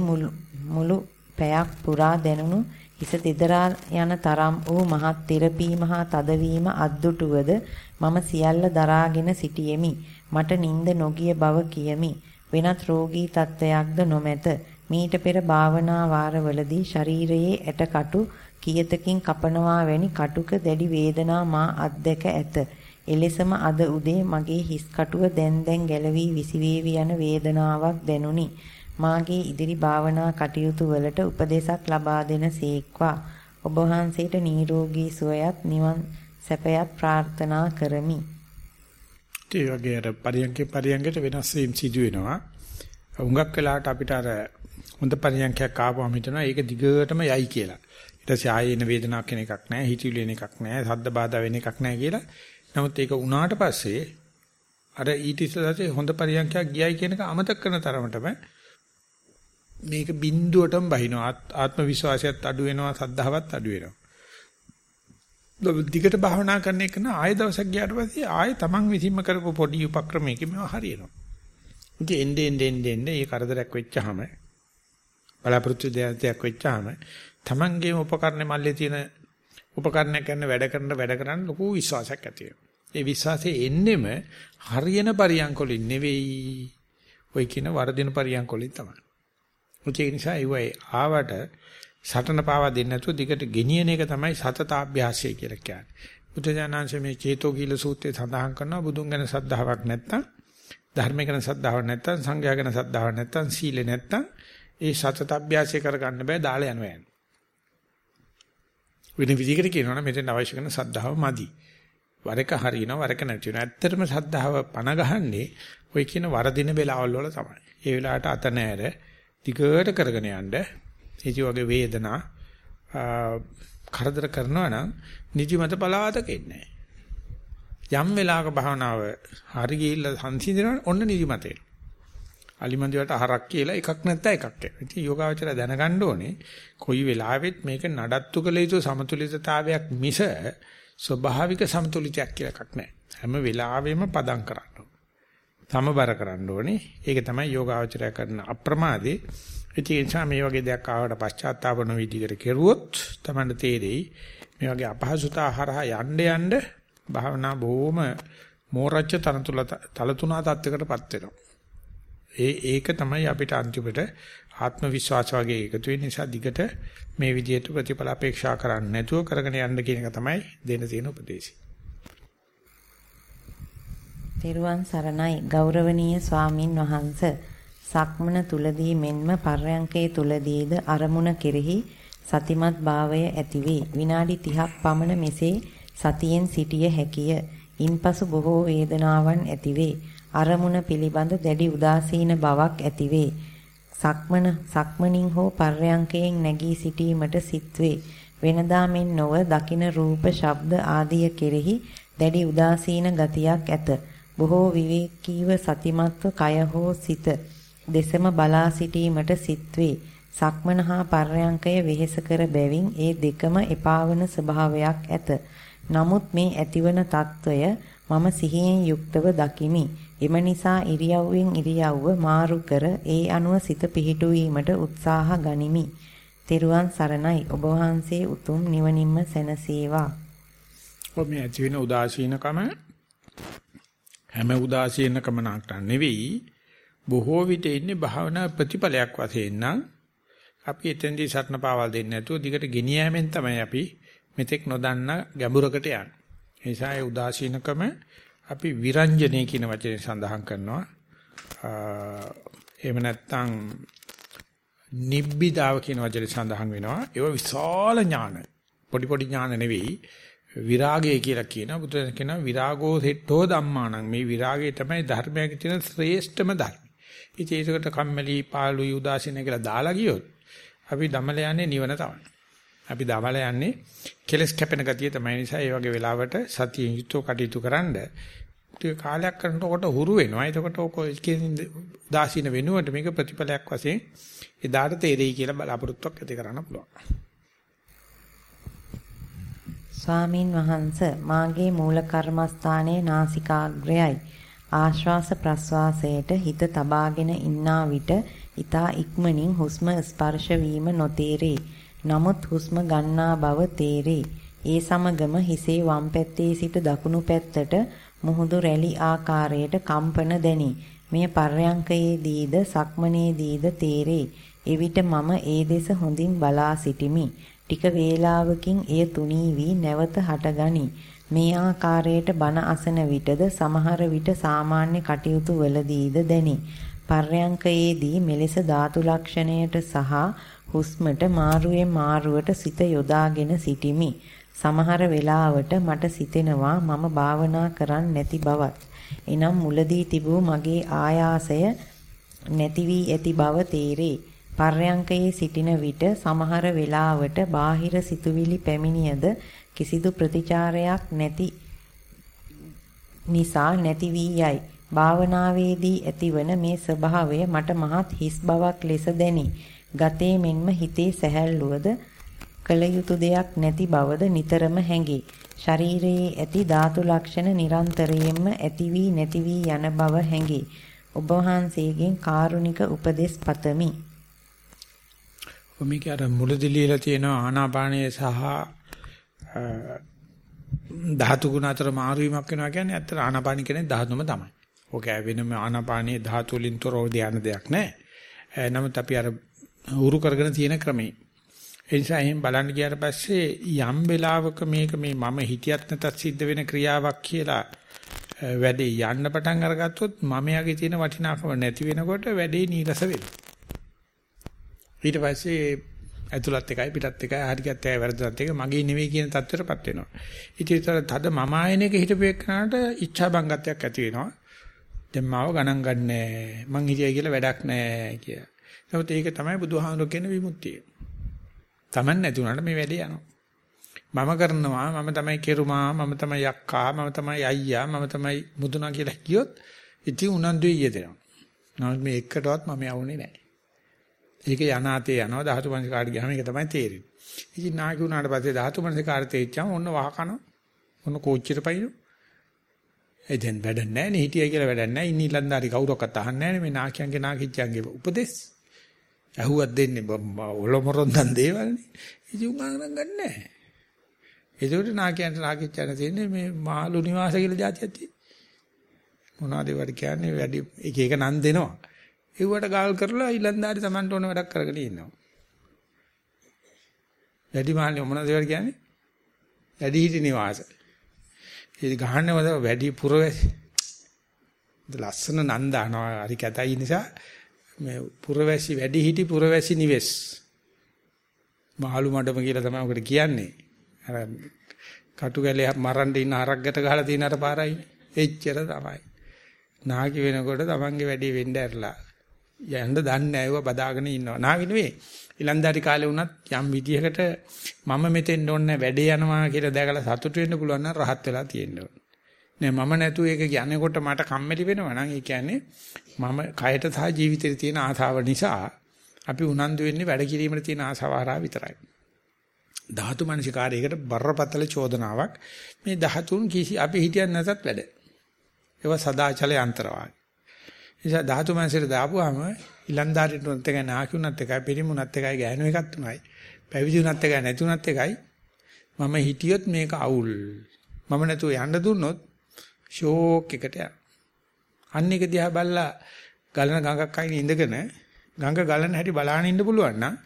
මුළු පැයක් පුරා දැනුණු හිස දෙදරා යන තරම් වූ මහත් තෙරපීම හා තදවීම අද්දුටුවද මම සියල්ල දරාගෙන සිටියෙමි. මට නිින්ද නොගිය බව කියමි. වෙනත් රෝගී තත්ත්වයක්ද නොමැත. මීට පෙර භාවනා වාරවලදී ශරීරයේ ඇටකටු කියතකින් කපනවා වැනි කටුක දැඩි වේදනා මා අත්දැක ඇත. එලෙසම අද උදේ මගේ හිස් කටුව දැන් දැන් ගැලවි විසිවේවි යන වේදනාවක් දැනුනි. මාගේ ඉදිරි භාවනා කටයුතු වලට උපදේශක් ලබා දෙන සීක්වා ඔබ වහන්සේට නිරෝගී සුවයත් නිවන් සැපයත් ප්‍රාර්ථනා කරමි. ඒ වගේ අර පරියන්කේ පරියන්කට වෙනස් වීම සිදු වෙනවා. හුඟක් වෙලාවට අපිට අර හොඳ පරියන්කයක් ආවම හිතනවා ඒක දිගටම යයි කියලා. ඊට පස්සේ ආයේ එන වේදනාවක් කෙන එකක් නැහැ, හිතවිලි එන එකක් නැහැ, සද්ද බාධා වෙන එකක් නැහැ කියලා. නමුත් ඒක උනාට පස්සේ අර ඊට ඉස්සෙල්ලා හොඳ පරියන්කයක් ගියයි කියන එක අමතක කරන තරමටම මේක බිඳුවටම බහිනවා. ආත්ම විශ්වාසයත් අඩු වෙනවා සද්ධාවත් අඩු වෙනවා. දිගට භාවනා කරන එක න ආය දවසක් ගියාට පස්සේ ආය තමන් විසින්ම කරපු පොඩි උපක්‍රමයකින් මේවා හරියනවා. ඉතින් එnde ende ende ende මේ කරදරයක් වෙච්චාම බලාපොරොත්තු දෙයක් වෙච්චාම Tamanගේම උපකරණ මල්ලේ තියෙන උපකරණයක් ගන්න වැඩ කරන වැඩ කරන් ලොකු විශ්වාසයක් ඇති වෙනවා. ඒ විශ්වාසය එන්නෙම හරියන පරියන්කොලින් නෙවෙයි. ඔය කියන වර්ධින පරියන්කොලින් තමයි. ඒ නිසා ඒවයි ආවට සටන පාවා දෙන්නේ නැතුව දිගට ගෙනියන එක තමයි සතතාභ්‍යාසය කියලා කියන්නේ. බුදුජානනාංශ මේ චේතෝ කීල සූත්‍රයේ සඳහන් කරනවා බුදුන් ගැන සද්ධාාවක් නැත්තම් ධර්ම ගැන සද්ධාාවක් නැත්තම් සංඝයා ගැන සද්ධාාවක් නැත්තම් සීල නැත්තම් ඒ සතතාභ්‍යාසය කරගන්න බෑ දාලා යනවා යන්නේ. වෙන විදිහකට කියනවා නම් මෙතෙන් අවශ්‍ය කරන සද්ධාව මදි. වරක හරියනවා වරක නැති වෙනවා. ඇත්තටම සද්ධාව පණ ගහන්නේ ඔය කියන වරදින වෙලාවල් වල තමයි. ඒ වෙලාවට අත නෑර දිගට කරගෙන යන්න ඉති වගේ වේදනා කරදර කරනවා නම් නිදිමත පලාතක එන්නේ යම් වෙලාවක භාවනාව හරි ගිහිල්ලා සංසිඳනවනේ ඔන්න නිදිමත එනවා. අලිමන්දි වලට හරක් කියලා එකක් නැත්තා එකක් එනවා. ඉතින් යෝගාවචර දැනගන්න ඕනේ කොයි වෙලාවෙත් මේක නඩත්තු කළ යුතු සමතුලිතතාවයක් මිස ස්වභාවික සමතුලිතයක් කියලා එකක් නැහැ. හැම වෙලාවෙම පදම් කරන්න ඕනේ. සමබර කරන්න ඕනේ. ඒක තමයි යෝගාවචරය කරන අප්‍රමාදේ ඒ නිසා මේ වගේ දෙයක් ආවට පශ්චාත්තාප නොවි දිගට කෙරුවොත් තමයි තේරෙයි මේ වගේ අපහසුතා හරහා යන්න යන්න භාවනා බොහොම මෝරච්ච තනතුල තලතුණා තත්යකටපත් වෙනවා. ඒ ඒක තමයි අපිට අන්තිමට ආත්ම විශ්වාස වගේ එකතු වෙන නිසා දිගට මේ විදිහට ප්‍රතිඵල අපේක්ෂා කරන්නේ නැතුව කරගෙන යන්න කියන එක තමයි දෙන්න තියෙන උපදේශය. තෙරුවන් සරණයි ගෞරවනීය ස්වාමින් වහන්සේ සක්මන තුලදී මෙන්ම පර්යංකයේ තුලදීද අරමුණ කෙරෙහි සතිමත් භාවය ඇතිවේ. විනාඩි 30ක් පමණ මෙසේ සතියෙන් සිටිය හැකිය. ඉන්පසු බොහෝ වේදනාවන් ඇතිවේ. අරමුණ පිළිබඳ දැඩි උදාසීන බවක් ඇතිවේ. සක්මන සක්මනින් හෝ පර්යංකයෙන් නැගී සිටීමට සිත්වේ. වෙනදා මෙන් නොව දකින රූප, ශබ්ද ආදිය කෙරෙහි දැඩි උදාසීන ගතියක් ඇත. බොහෝ විවේකීව සතිමත්ව කය හෝ සිත දෙසම බලා සිටීමට සිත්වේ. සක්මන හා පර්යංකය වෙහෙස කර බැවින් ඒ දෙකම එපාවන ස්වභාවයක් ඇත. නමුත් මේ ඇතිවන తত্ত্বය මම සිහියෙන් යුක්තව දකිමි. එම නිසා ඉරියව්වෙන් ඉරියව්ව මාරු කර ඒ අනුව සිත පිහිටුවීමට උත්සාහ ගනිමි. තෙරුවන් සරණයි ඔබ වහන්සේ උතුම් නිවනින්ම සැනසේවා. ඔබ මේ ඇති වෙන උදාසීනකම හැම උදාසීනකම නාට්ට නෙවෙයි බොහෝ විට ඉන්නේ භාවනා ප්‍රතිඵලයක් වශයෙන් නම් අපි එතෙන්දී සත්න පාවල් දෙන්නේ නැතුව දිගට ගෙනියෑමෙන් තමයි අපි මෙතෙක් නොදන්න ගැඹුරකට යන්නේ. ඒ නිසා ඒ උදාසීනකම අපි විරංජනේ කියන වචනේ සඳහන් කරනවා. එහෙම නැත්නම් නිබ්බිදාව කියන වචනේ සඳහන් වෙනවා. ඒව විශාල ඥාන. පොඩි පොඩි ඥාන නෙවෙයි. විරාගය කියලා කියනවා. බුදුන් කියනවා විරාගෝ සෙට්ටෝ ධම්මාණං. මේ විරාගය තමයි ධර්මයේ තියෙන ශ්‍රේෂ්ඨම ධර්ම. ඉතින් ඒකට කම්මැලි පාළුයි උදාසීන කියලා දාලා ගියොත් අපි දමල යන්නේ නිවන තමයි. අපි දමල යන්නේ කෙලස් කැපෙන ගතිය තමයි නිසා ඒ වගේ වෙලාවට සතියෙන් යුතුව කටයුතු කරන්න ටික කාලයක් කරනකොට හුරු වෙනවා. එතකොට ඔක උදාසීන වෙනුවට මේක ප්‍රතිඵලයක් වශයෙන් එදාට තේරෙයි කියලා බලාපොරොත්තුවක් ඇති කරන්න පුළුවන්. ස්වාමින් වහන්සේ මාගේ මූල කර්මස්ථානයේ නාසිකාග්‍රයයි ආශ්වාස ප්‍රශ්වාසයට හිත තබාගෙන ඉන්නා විට ඊතා ඉක්මනින් හුස්ම ස්පර්ශ වීම නොතේරේ. නමුත් හුස්ම ගන්නා බව තේරේ. ඒ සමගම හිසේ වම් පැත්තේ සිට දකුණු පැත්තට මුහුදු රැලි ආකාරයට කම්පන දැනේ. මෙය පර්යංකයේදීද සක්මනේදීද තේරේ. එවිට මම ඒ දෙස හොඳින් බලා සිටිමි. ටික වේලාවකින් එය තුනී වී නැවත හටගනී. මේ ආකාරයට බණ අසන විටද සමහර විට සාමාන්‍ය කටයුතු වලදීද දැනේ. පර්යංකයේදී මෙලෙස ධාතු ලක්ෂණයට සහ හුස්මට මාරුවෙන් මාරුවට සිත යොදාගෙන සිටිමි. සමහර වෙලාවට මට සිතෙනවා මම භාවනා කරන්නේ නැති බවත්. එනම් මුලදී තිබූ මගේ ආයාසය නැති වී ඇති බව තේරේ. පර්යංකයේ සිටින විට සමහර වෙලාවට බාහිර සිතුවිලි පැමිණියද කිසිදු ප්‍රතිචාරයක් නැති නිසා නැති වී යයි. භාවනාවේදී ඇතිවන මේ ස්වභාවය මට මහත් හිස් බවක් ලෙස දැනේ. ගතේ මෙන්ම හිතේ සැහැල්ලුවද කල යුතු දෙයක් නැති බවද නිතරම හැඟේ. ශරීරයේ ඇති ධාතු ලක්ෂණ නිරන්තරයෙන්ම ඇති වී නැති වී යන බව හැඟේ. ඔබ වහන්සේගෙන් කාරුණික උපදෙස් පතමි. මේක අර මුලදී ලියලා තියෙන ආනාපානයේ සහ ධාතු ගුණ අතර මාරු වීමක් වෙනවා කියන්නේ ඇත්තට ආනාපාන කියන්නේ ධාතුම තමයි. ඕක වෙනම ආනාපානයේ ධාතු වලින් තොරව ධානය දෙයක් නැහැ. නමුත් අපි අර උරු කරගෙන තියෙන ක්‍රමේ. ඒ නිසා එහෙන් බලන්න ගියාට පස්සේ යම් වෙලාවක මේක මේ මම හිතියත් නැතත් සිද්ධ වෙන ක්‍රියාවක් කියලා වැඩේ යන්න පටන් අරගත්තොත් මම යගේ තියෙන වටිනාකම නැති වෙනකොට වැඩේ නීරස වෙනවා. ඊට පස්සේ ඇතුළත් එකයි පිටත් එකයි හරියට එකයි වැරදිත් එකයි මගේ නෙවෙයි කියන තත්ත්වයටපත් වෙනවා. ඉතින් ඒතර තද මම ආයනයක හිටපු එක්කනට ඉච්ඡා බංගත්වයක් ඇති වෙනවා. දැන් මාව ගණන් ගන්නෑ. මං හිතියයි කියලා වැඩක් නෑ කිය. නමුත් ඒක තමයි බුදුහාමුදුරු කියන විමුක්තිය. Taman නැති වුණාට මේ වැඩේ යනවා. මම කරනවා මම තමයි කෙරුමා මම තමයි යක්කා මම තමයි අයියා මම තමයි මුදුනා කියලා කියොත් ඉතින් උනන්දුවේ යෙදෙනවා. නමුත් මේ එකටවත් මම යවුනේ නැහැ. ඒක යනාතේ යනවා ධාතු මනස කාට ගියාම ඒක තමයි තේරෙන්නේ. ඉතින් නාකි උනාට පස්සේ ධාතු මනස කාට තේච්චාම ඔන්න වහකන ඔන්න කෝච්චියට පයින්නු. ඒ දැන් වැඩ නැහැ නේ හිටියයි කියලා වැඩක් නැහැ. ඉන්න ඉලන්දාරි කවුරක්වත් අහන්නේ නැහැ මේ නාකියන්ගේ නාකිච්චයන්ගේ උපදේශ. ඇහුවක් දෙන්නේ ඔලොමරොන්දන් දේවල්නේ. ඉතින් උන් අනගන්නේ නැහැ. ඒකට නාකියන්ට නාකිච්චයන් තියෙන්නේ මේ මාළු නිවාස කියලා જાතියක් තියෙන්නේ. මොනවද ඒවට කියන්නේ වැඩි එක එක නම් දෙනවා. ඒවට ගාල් කරලා ඊලන්දාරි Tamanට ඕන වැඩක් කරගෙන ඉන්නවා. වැඩි මාළු මොනවද ඒවට කියන්නේ? වැඩි හිටි නිවාස. ඒක ගහන්නේ මොකද වැඩි පුරවැසි. ලස්සන නන්දානවා හරි කැතයි නිසා මේ පුරවැසි වැඩි හිටි පුරවැසි නිවෙස්. මහලු මඩම කියලා තමයි ඔකට කියන්නේ. අර කටු ගැලේ මරන්න ඉන්න හරක්ගට ගහලා තියෙන අර පාරයි. එච්චර තමයි. නාකි වෙනකොට තමන්ගේ වැඩේ වෙන්න ඇරලා යන්න දන්නේ නැයව බදාගෙන ඉන්නවා. නාකි නෙවෙයි. ඊලන්දාරි කාලේ වුණත් යම් විදියකට මම මෙතෙන් ඕනේ වැඩේ යනවා කියලා දැකලා සතුටු වෙන්න පුළුවන් නම් rahat වෙලා තියෙන්න ඕනේ. නෑ මම නැතුව ඒක යනකොට මට කම්මැලි වෙනවා නම් ඒ කියන්නේ මම කයට සහ ජීවිතේට තියෙන ආසාව නිසා අපි උනන්දු වෙන්නේ වැඩ කිරීමේ තියෙන ආසාව හරහා විතරයි. ධාතු මනසිකාරයකට බරපතල චෝදනාවක් මේ ධාතුන් කිසි අපි හිතියන් නැතත් වැඩ. ඒවා සදාචලයේ අන්තරවාග. නිසා ධාතු මනසට දාපුවාම ඉලන්දාරිට උනත් එකයි නාකියුනත් එකයි පිරිමුනත් එකයි ගෑනු එකක් තුනයි. පැවිදි උනත් එකයි නැති උනත් එකයි. මම හිටියොත් මේක අවුල්. මම නැතුව යන්න දුන්නොත් ෂෝක් එකට යනවා. අන්න එක දිහා බැලලා ගලන ගඟක් අයින ඉඳගෙන ගඟ ගලන හැටි බලාගෙන ඉන්න පුළුවන් නම්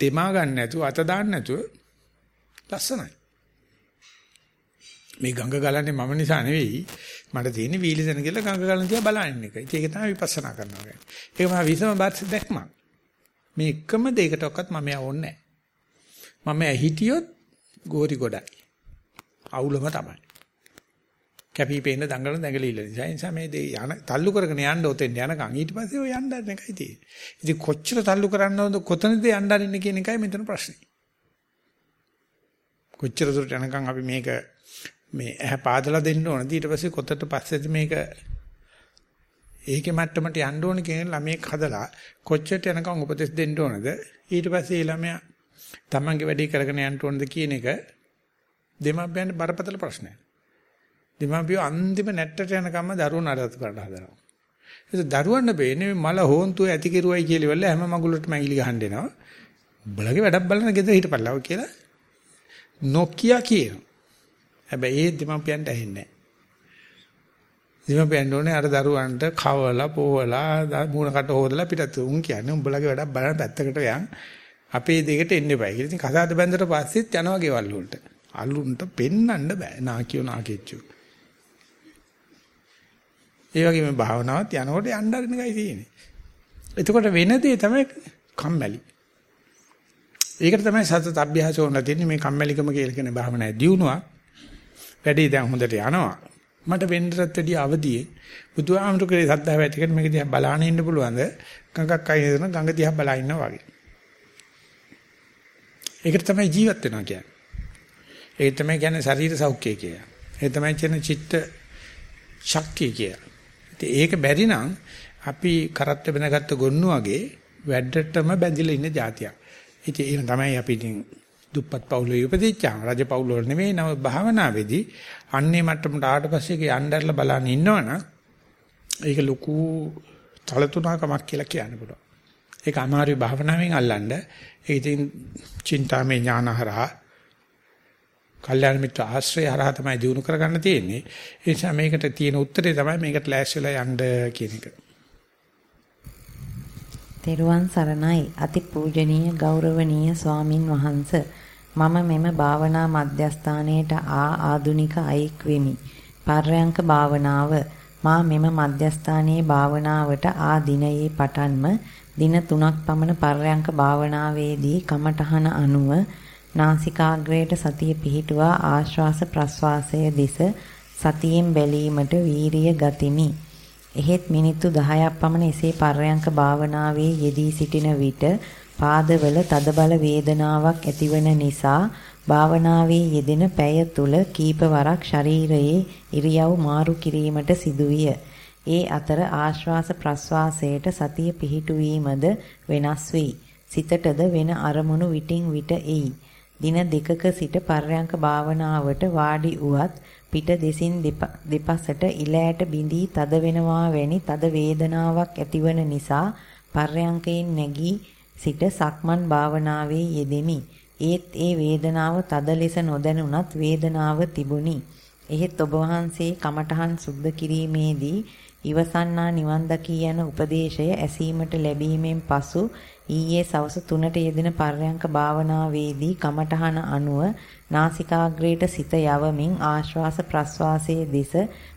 තෙමා ගන්න නැතුව අත දාන්න නැතුව ලස්සනයි. මේ ගඟ ගලන්නේ මම නිසා නෙවෙයි මට තියෙන්නේ වීලිසන කියලා ගඟ ගලන තියා බලන්න එක. ඒක තමයි විපස්සනා කරනවා කියන්නේ. ඒක මම විසම බාත් දැක්මක්. මේ එකම දෙයකටවත් මම යවන්නේ නැහැ. මම හිටියොත් ගෝරි ගොඩයි. අවුලම තමයි. කැපිපේන දඟලන දඟලිල්ල නිසා ඒ නිසා මේ දේ යන තල්ලු කරගෙන යන්න ඔතෙන් යනකම් ඊට පස්සේ ඔය යන්න හදන එකයි තියෙන්නේ. ඉතින් කොච්චර තල්ලු කරන්නවද කොතනද යන්න හරින්න කියන එකයි මෙතන ප්‍රශ්නේ. කොච්චර දුරට යනකම් අපි මේක මේ ඇහ පාදලා දෙන්න ඕනද ඊට පස්සේ කොතට පස්සේද මේක ඒකේ මට්ටමට යන්න ඕන කියන ළමයෙක් හදලා කොච්චරට යනකම් උපදෙස් දෙන්න ඕනද ඊට පස්සේ ළමයා තමන්ගේ වැඩේ කරගෙන යන්න ඕනද කියන එක දෙමාපියන්ට බරපතල ප්‍රශ්නයක්. දෙමාපියෝ අන්තිම නැට්ටට යනකම්ම දරුවෝ නඩත්තු කරන්න හදනවා. ඒක දරුවන්ට බේන්නේ මල හොන්තු ඇති කෙරුවයි කියලා ඉවරලා හැම මගුලටම ඇඟිලි ගහන්න එනවා. බලගේ වැඩක් බලන ගෙදර හිටපල්ලාව කියලා නොකිය කියනවා. හැබැයි ඒ දෙමාපියන්ට ඇහෙන්නේ නැහැ. දෙමාපියන් ඕනේ අර දරුවන්ට කවලා පොවලා මූණකට හොදලා පිටත් උන් කියන්නේ උඹලගේ වැඩක් බලන්න පැත්තකට යන් අපේ දෙකට එන්න එපා. ඉතින් කසාද බැඳලා පස්සෙත් යනවා ගෙවල් වලට. අලුන්ට පෙන්වන්න බෑ. නාකියෝ නාකිච්චෝ. ඒ වගේම භාවනාවත් යනකොට යන්න අරින එකයි තියෙන්නේ. එතකොට වෙන දේ තමයි කම්මැලි. ඒකට තමයි සතත අභ්‍යාස වුණා තියෙන්නේ මේ කම්මැලිකම කියලා කියන භාවනාවේ දියුණුවක්. වැඩි දැන් හොඳට යනවා. මට වෙන්නටත් වැඩි අවදියේ බුදුහාමුදුරේ සද්ධාව ඇති කරගෙන මේක දිහා බලාගෙන ඉන්න පුළුවන්ද? ගඟක් අයින ගඟ දිහා බලා ඉන්නවා වගේ. ඒකට තමයි ජීවත් වෙනවා කියන්නේ. ඒක තමයි කියන්නේ ශරීර සෞඛ්‍යය කියලා. ඒක තමයි කියන්නේ චිත්ත ශක්තිය කියලා. ඒක බැරි නම් අපි කරත් බඳගත්ත ගොන්නු වගේ වැඩටම බැඳිලා ඉන්න જાතියක්. ඉතින් ඒක තමයි අපි ඉතින් දුප්පත් පවුලේ උපදිච්චාම රජ පවුල වල නෙමෙයි නම භාවනාවේදී අන්නේ මට්ටමට ආවට පස්සේ ඒක යnderලා බලන්න ඉන්නවනම් ඒක ලොකු තලතුණකමක් කියලා කියන්න පුළුවන්. ඒක අමාරු භාවනාවෙන් අල්ලන්න. ඒක ඉතින් චින්තාමේ ඥානහරහා කල්යාණ මිත්‍ර ආශ්‍රය හරහා තමයි දිනු කරගන්න තියෙන්නේ. ඒ නිසා මේකට තියෙන උත්තරේ තමයි මේකට ලෑස්ති වෙලා යන්න කියන එක. තෙරුවන් සරණයි අති පූජනීය ගෞරවනීය ස්වාමින් වහන්ස මම මෙම භාවනා මධ්‍යස්ථානයට ආ ආදුනික අයෙක් වෙමි. පර්යංක භාවනාව මා මෙම මධ්‍යස්ථානයේ භාවනාවට ආ දිනයේ පටන්ම දින 3ක් පමණ පර්යංක භාවනාවේදී කමඨහන අනුව නාසිකාග්‍රයට සතිය පිහිටුවා ආශ්වාස ප්‍රශ්වාසය දෙස සතියෙන් බැලීමට වීරිය ගතිමි. එහෙත් මිනිත්තු 10ක් පමණ එසේ පර්යංක භාවනාවේ යෙදී සිටින විට පාදවල තදබල වේදනාවක් ඇතිවන නිසා භාවනාවේ යෙදෙන පැය තුල කීපවරක් ශරීරයේ ඉරියව් මාරු කිරීමට සිදුවිය. ඒ අතර ආශ්වාස ප්‍රශ්වාසයට සතිය පිහිටුවීමද වෙනස් වෙයි. සිතටද වෙන අරමුණු විටින් විට එයි. දින දෙකක සිට පර්යංක භාවනාවට වාඩි උවත් පිට දෙසින් දෙපසට ඉලෑට බිඳී තද වෙනවා වැනි තද වේදනාවක් ඇතිවන නිසා පර්යංකයෙන් නැගී සිට සක්මන් භාවනාවේ යෙදෙමි. ඒත් ඒ වේදනාව තද ලෙස නොදැනුණත් වේදනාව තිබුණි. එහෙත් ඔබ වහන්සේ කමඨහන් සුද්ධ කිරීමේදී ඉවසන්නා නිවන් දකී යන උපදේශය ඇසීමට ලැබීමෙන් පසු ඊයේ සවස 3ට යෙදෙන පර්යංක භාවනාවේදී කමඨහන අනුව නාසිකාග්‍රේට සිත යවමින් ආශ්වාස ප්‍රශ්වාසයේ දෙස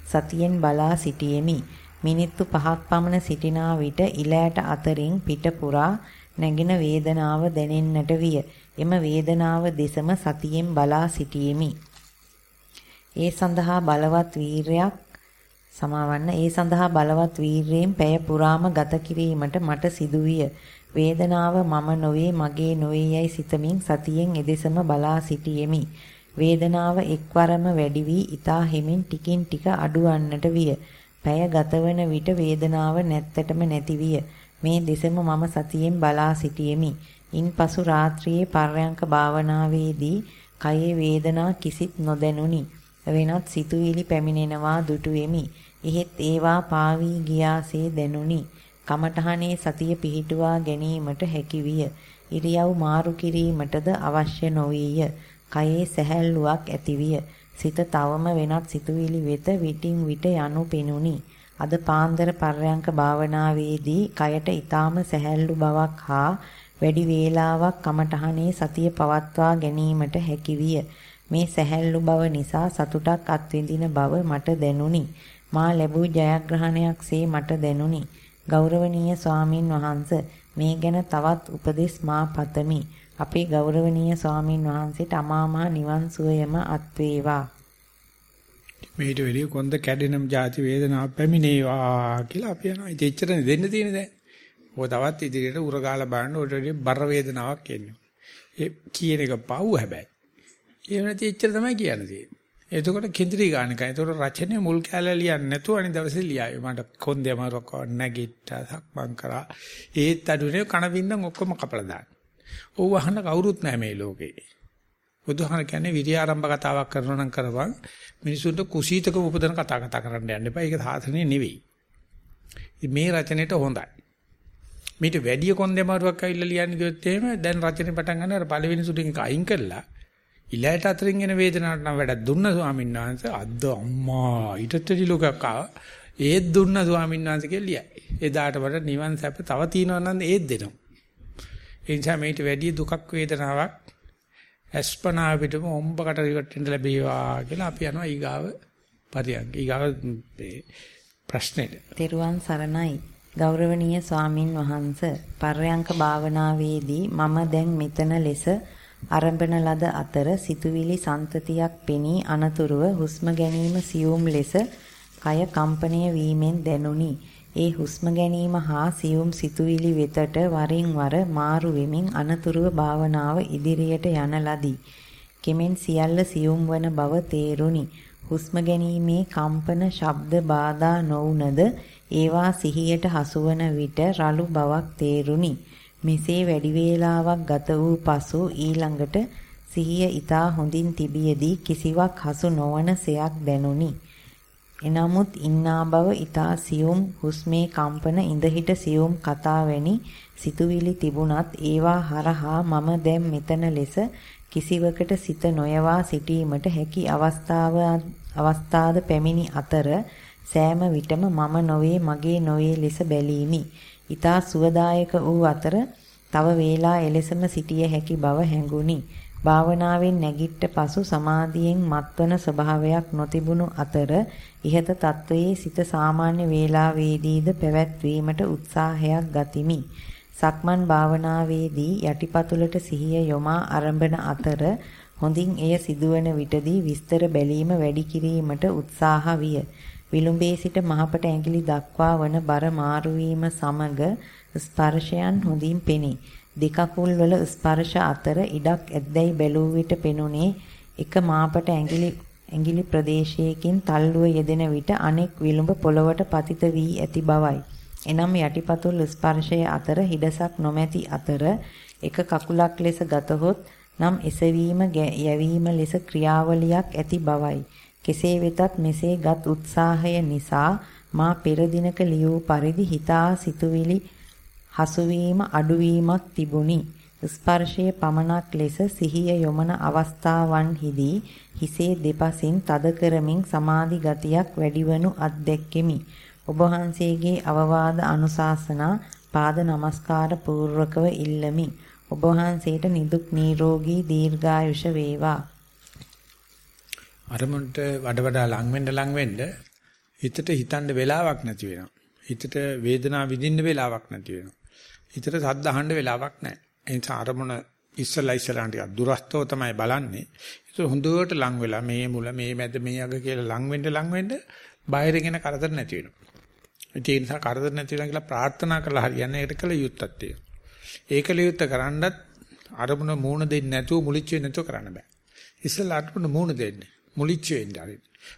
සතියෙන් බලා සිටියෙමි. මිනිත්තු 5ක් පමණ සිටිනා විට ඉලෑට අතරින් පිට පුරා නැගින වේදනාව දැනෙන්නට විය. එම වේදනාව දෙසම සතියෙන් බලා සිටියෙමි. ඒ සඳහා බලවත් වීරයක් සමාවන්න ඒ සඳහා බලවත් වීරයෙන් පැය පුරාම ගත කිරීමට මට සිදුවිය. වේදනාව මම නොවේ මගේ නොවේ යයි සිතමින් සතියෙන් එදෙසම බලා සිටියෙමි. වේදනාව එක්වරම වැඩි වී ඊතා හිමින් ටිකින් ටික අඩුවන්නට විය. පැය ගතවන විට වේදනාව නැත්තටම නැති විය. මේ දෙසම මම සතියෙන් බලා සිටියෙමි. ඉන්පසු රාත්‍රියේ පර්යංක භාවනාවේදී කයේ වේදනා කිසිත් නොදැනුනි. වෙනත් සිතුවිලි පැමිණෙනවා දුටුවෙමි. එහෙත් ඒවා පාවී ගියාසේ දැනුනි. කමඨහනේ සතිය පිහිටුවා ගැනීමට හැකි විය. ඉරියව් මාරු කිරීමටද අවශ්‍ය නොවිය. කයේ සැහැල්ලුවක් ඇතිවිය. සිත තවම වෙනත් සිතුවිලි වෙත විටින් විට යනු පෙනුනි. අද පාන්දර පර්යංක භාවනාවේදී කයට ඊටාම සැහැල්ලු බවක් හා වැඩි වේලාවක් කමඨහනේ සතිය පවත්වා ගැනීමට හැකි විය. මේ සැහැල්ලු බව නිසා සතුටක් අත්විඳින බව මට දැනුනි. මා ලැබූ ජයග්‍රහණයක්සේ මට දැනුනි. ගෞරවනීය ස්වාමින් වහන්ස මේ ගැන තවත් උපදෙස් මා පතමි. අපේ ගෞරවනීය ස්වාමින් වහන්සේට අමාමහ නිවන් සුවයම අත් වේවා. මේට වෙලිය කොන්ද කැඩෙනම් ಜಾති වේදනාවක් පැමිණේවා කියලා අපි යනවා. ඉතින් එච්චරනේ දෙන්න තියෙන්නේ දැන්. ඔය තවත් ඉදිරියට උරගාලා බලන්න ඔය ටෙඩි බර වේදනාවක් එන්නේ. ඒ කියන එක පව් හැබැයි. ඒ වෙනති එච්චර තමයි කියන්නේ. එතකොට කිඳිරි ගානකයි. එතකොට රචනයේ මුල් කැලල ලියන්නේ නැතුව අනිත් දවසේ ලියයි. මට කොන්දේ අමාරුවක් නැගිට්ටා සක්මන් කරා. ඒත් අඩුනේ කන බින්දන් ඔක්කොම කපලා දාන්න. ඕව අහන්න කවුරුත් නැහැ මේ ලෝකේ. බුදුහාම කියන්නේ විරිය ආරම්භ කතාවක් කරනවා නම් කරපන් මිනිසුන්ට කුසීතක උපදන කතා කතා කරන්න යන්න එපා. ඒක සාසනේ නෙවෙයි. මේ රචනෙට හොඳයි. මේට වැඩි කොන්දේ අමාරුවක් ඇවිල්ලා ලියන්නේ කිව්වොත් එහෙම දැන් රචනේ පටන් ගන්න අර පළවෙනි සුටින් එක අයින් කරලා ඉලයට අතරින් එන වේදනාවට නම් වැඩක් දුන්න ස්වාමීන් වහන්සේ අද අම්මා ඊටතරි ලෝකයක් ආ ඒත් දුන්න ස්වාමීන් වහන්සේ කියලියයි. එදාට වඩා නිවන් සැප තව තියෙනවා නම් ඒත් දෙනවා. ඒ නිසා මේට වැඩි දුකක් වේදනාවක් අස්පනා පිටම ඔම්බකට රිවට්ටෙන් ලැබේවා කියලා අපි යනවා ඊගාව පරියන්ක. ඊගාව ප්‍රශ්නෙට. තෙරුවන් සරණයි. ගෞරවනීය ස්වාමින් වහන්සේ පර්යංක භාවනාවේදී මම දැන් මෙතන ලෙස අරඹන ලද අතර සිතුවිලි සන්තතියක් පෙනී අනතුරුව හුස්ම ගැනීම සියුම් ලෙස කය කම්පණය වීමෙන් දැනුනි. ඒ හුස්ම ගැනීම හා සියුම් සිතුවිලි වෙතට වරින් වර මාරු වෙමින් අනතුරුව භාවනාව ඉදිරියට යන ලදී. කෙමෙන් සියල්ල සියුම් වන බව තේරුණි. හුස්ම ගැනීමේ කම්පන ශබ්ද බාධා නොවුනද ඒවා සිහියට හසුවන විට රළු බවක් තේරුණි. මෙසේ වැඩි වේලාවක් ගත වූ පසු ඊළඟට සිහිය ඊතා හොඳින් තිබියදී කිසිවක් හසු නොවන සයක් දැනුනි. එනමුත් ඉන්නා බව ඊතා සියුම් හුස්මේ කම්පන ඉඳහිට සියුම් කතා වැනි සිතුවිලි තිබුණත් ඒවා හරහා මම දැන් මෙතන ලෙස කිසිවකට සිත නොයවා සිටීමට හැකි අවස්ථාව අවස්ථාද පැමිණි අතර සෑම විටම මම නොවේ මගේ නොවේ ලෙස බැලීමි. ඊතා සුවදායක වූ අතර තව වේලා එලෙසම සිටිය හැකි බව හැඟුනි. භාවනාවෙන් නැගිට්ට පසු සමාධියෙන් මත්වන ස්වභාවයක් නොතිබුණු අතර ඉහත තත්වයේ සිත සාමාන්‍ය වේලාවේදීද පැවැත්වීමට උත්සාහයක් ගතිමි. සක්මන් භාවනාවේදී යටිපතුලට සිහිය යොමා ආරම්භන අතර හොඳින් එය සිදුවන විටදී විස්තර බැලීම වැඩි කිරීමට උත්සාහ විය. විලුඹේ සිට මහපට ඇඟිලි දක්වා වන බර මාරු සමග ස්පර්ශයන් හොඳින් පෙනේ. දෙකකුල් වල ස්පර්ශ අතර ඉඩක් ඇද්දැයි බැලූ විට පෙනුනේ එක මාපට ඇඟිලි ඇඟිලි ප්‍රදේශයකින් තල්ලුව යෙදෙන විට අනෙක් විලුඹ පොළවට පතිත වී ඇති බවයි. එනම් යටිපතුල් ස්පර්ශය අතර හිඩසක් නොමැති අතර එක කකුලක් ලෙස ගතහොත් නම් එසවීම යැවීම ලෙස ක්‍රියාවලියක් ඇති බවයි. කෙසේ වෙතත් මෙසේගත් උත්සාහය නිසා මා පෙර දිනක ලියූ පරිදි හිතා සිතුවිලි හසුවීම අඩුවීමක් තිබුණි. ස්පර්ශයේ පමණක් ලෙස සිහිය යොමන අවස්ථාවන්හිදී හිසේ දෙපසින් තද කරමින් සමාධි ගතියක් වැඩිවනු අත්දැක්කෙමි. ඔබ වහන්සේගේ අවවාද අනුශාසනා පාද නමස්කාර පූර්වකව ඉල්ලමි. ඔබ වහන්සේට නිදුක් නිරෝගී දීර්ඝායුෂ වේවා. අරමුණට වඩ වඩා ලං වෙන්න ලං වෙන්න හිතට හිතන්න වෙලාවක් නැති වෙනවා. හිතට වේදනාව විඳින්න වෙලාවක් නැති වෙනවා. හිතට සද්ද අහන්න වෙලාවක් නැහැ. ඒ නිසා අරමුණ ඉස්සලා ඉස්සලා ටිකක් දුරස්තව තමයි බලන්නේ. ඒක හොඳට ලං වෙලා මේ මුල මේ මැද මේ අග කියලා ලං වෙන්න ලං වෙන්න බාහිරගෙන කරදර නැති වෙනවා. ඒ නිසා කරදර නැති වෙනවා කියලා ප්‍රාර්ථනා කරලා හරියන්නේ ඒකට කළ යුත්තක් තියෙනවා. ඒකල යුත්ත කරන්නත් අරමුණ මූණ දෙන්නේ නැතුව මුලිච්ච වෙන්නේ නැතුව කරන්න බෑ. ඉස්සලා අරමුණ මූණ දෙන්න. මුලිච්ච වෙන්න හරි.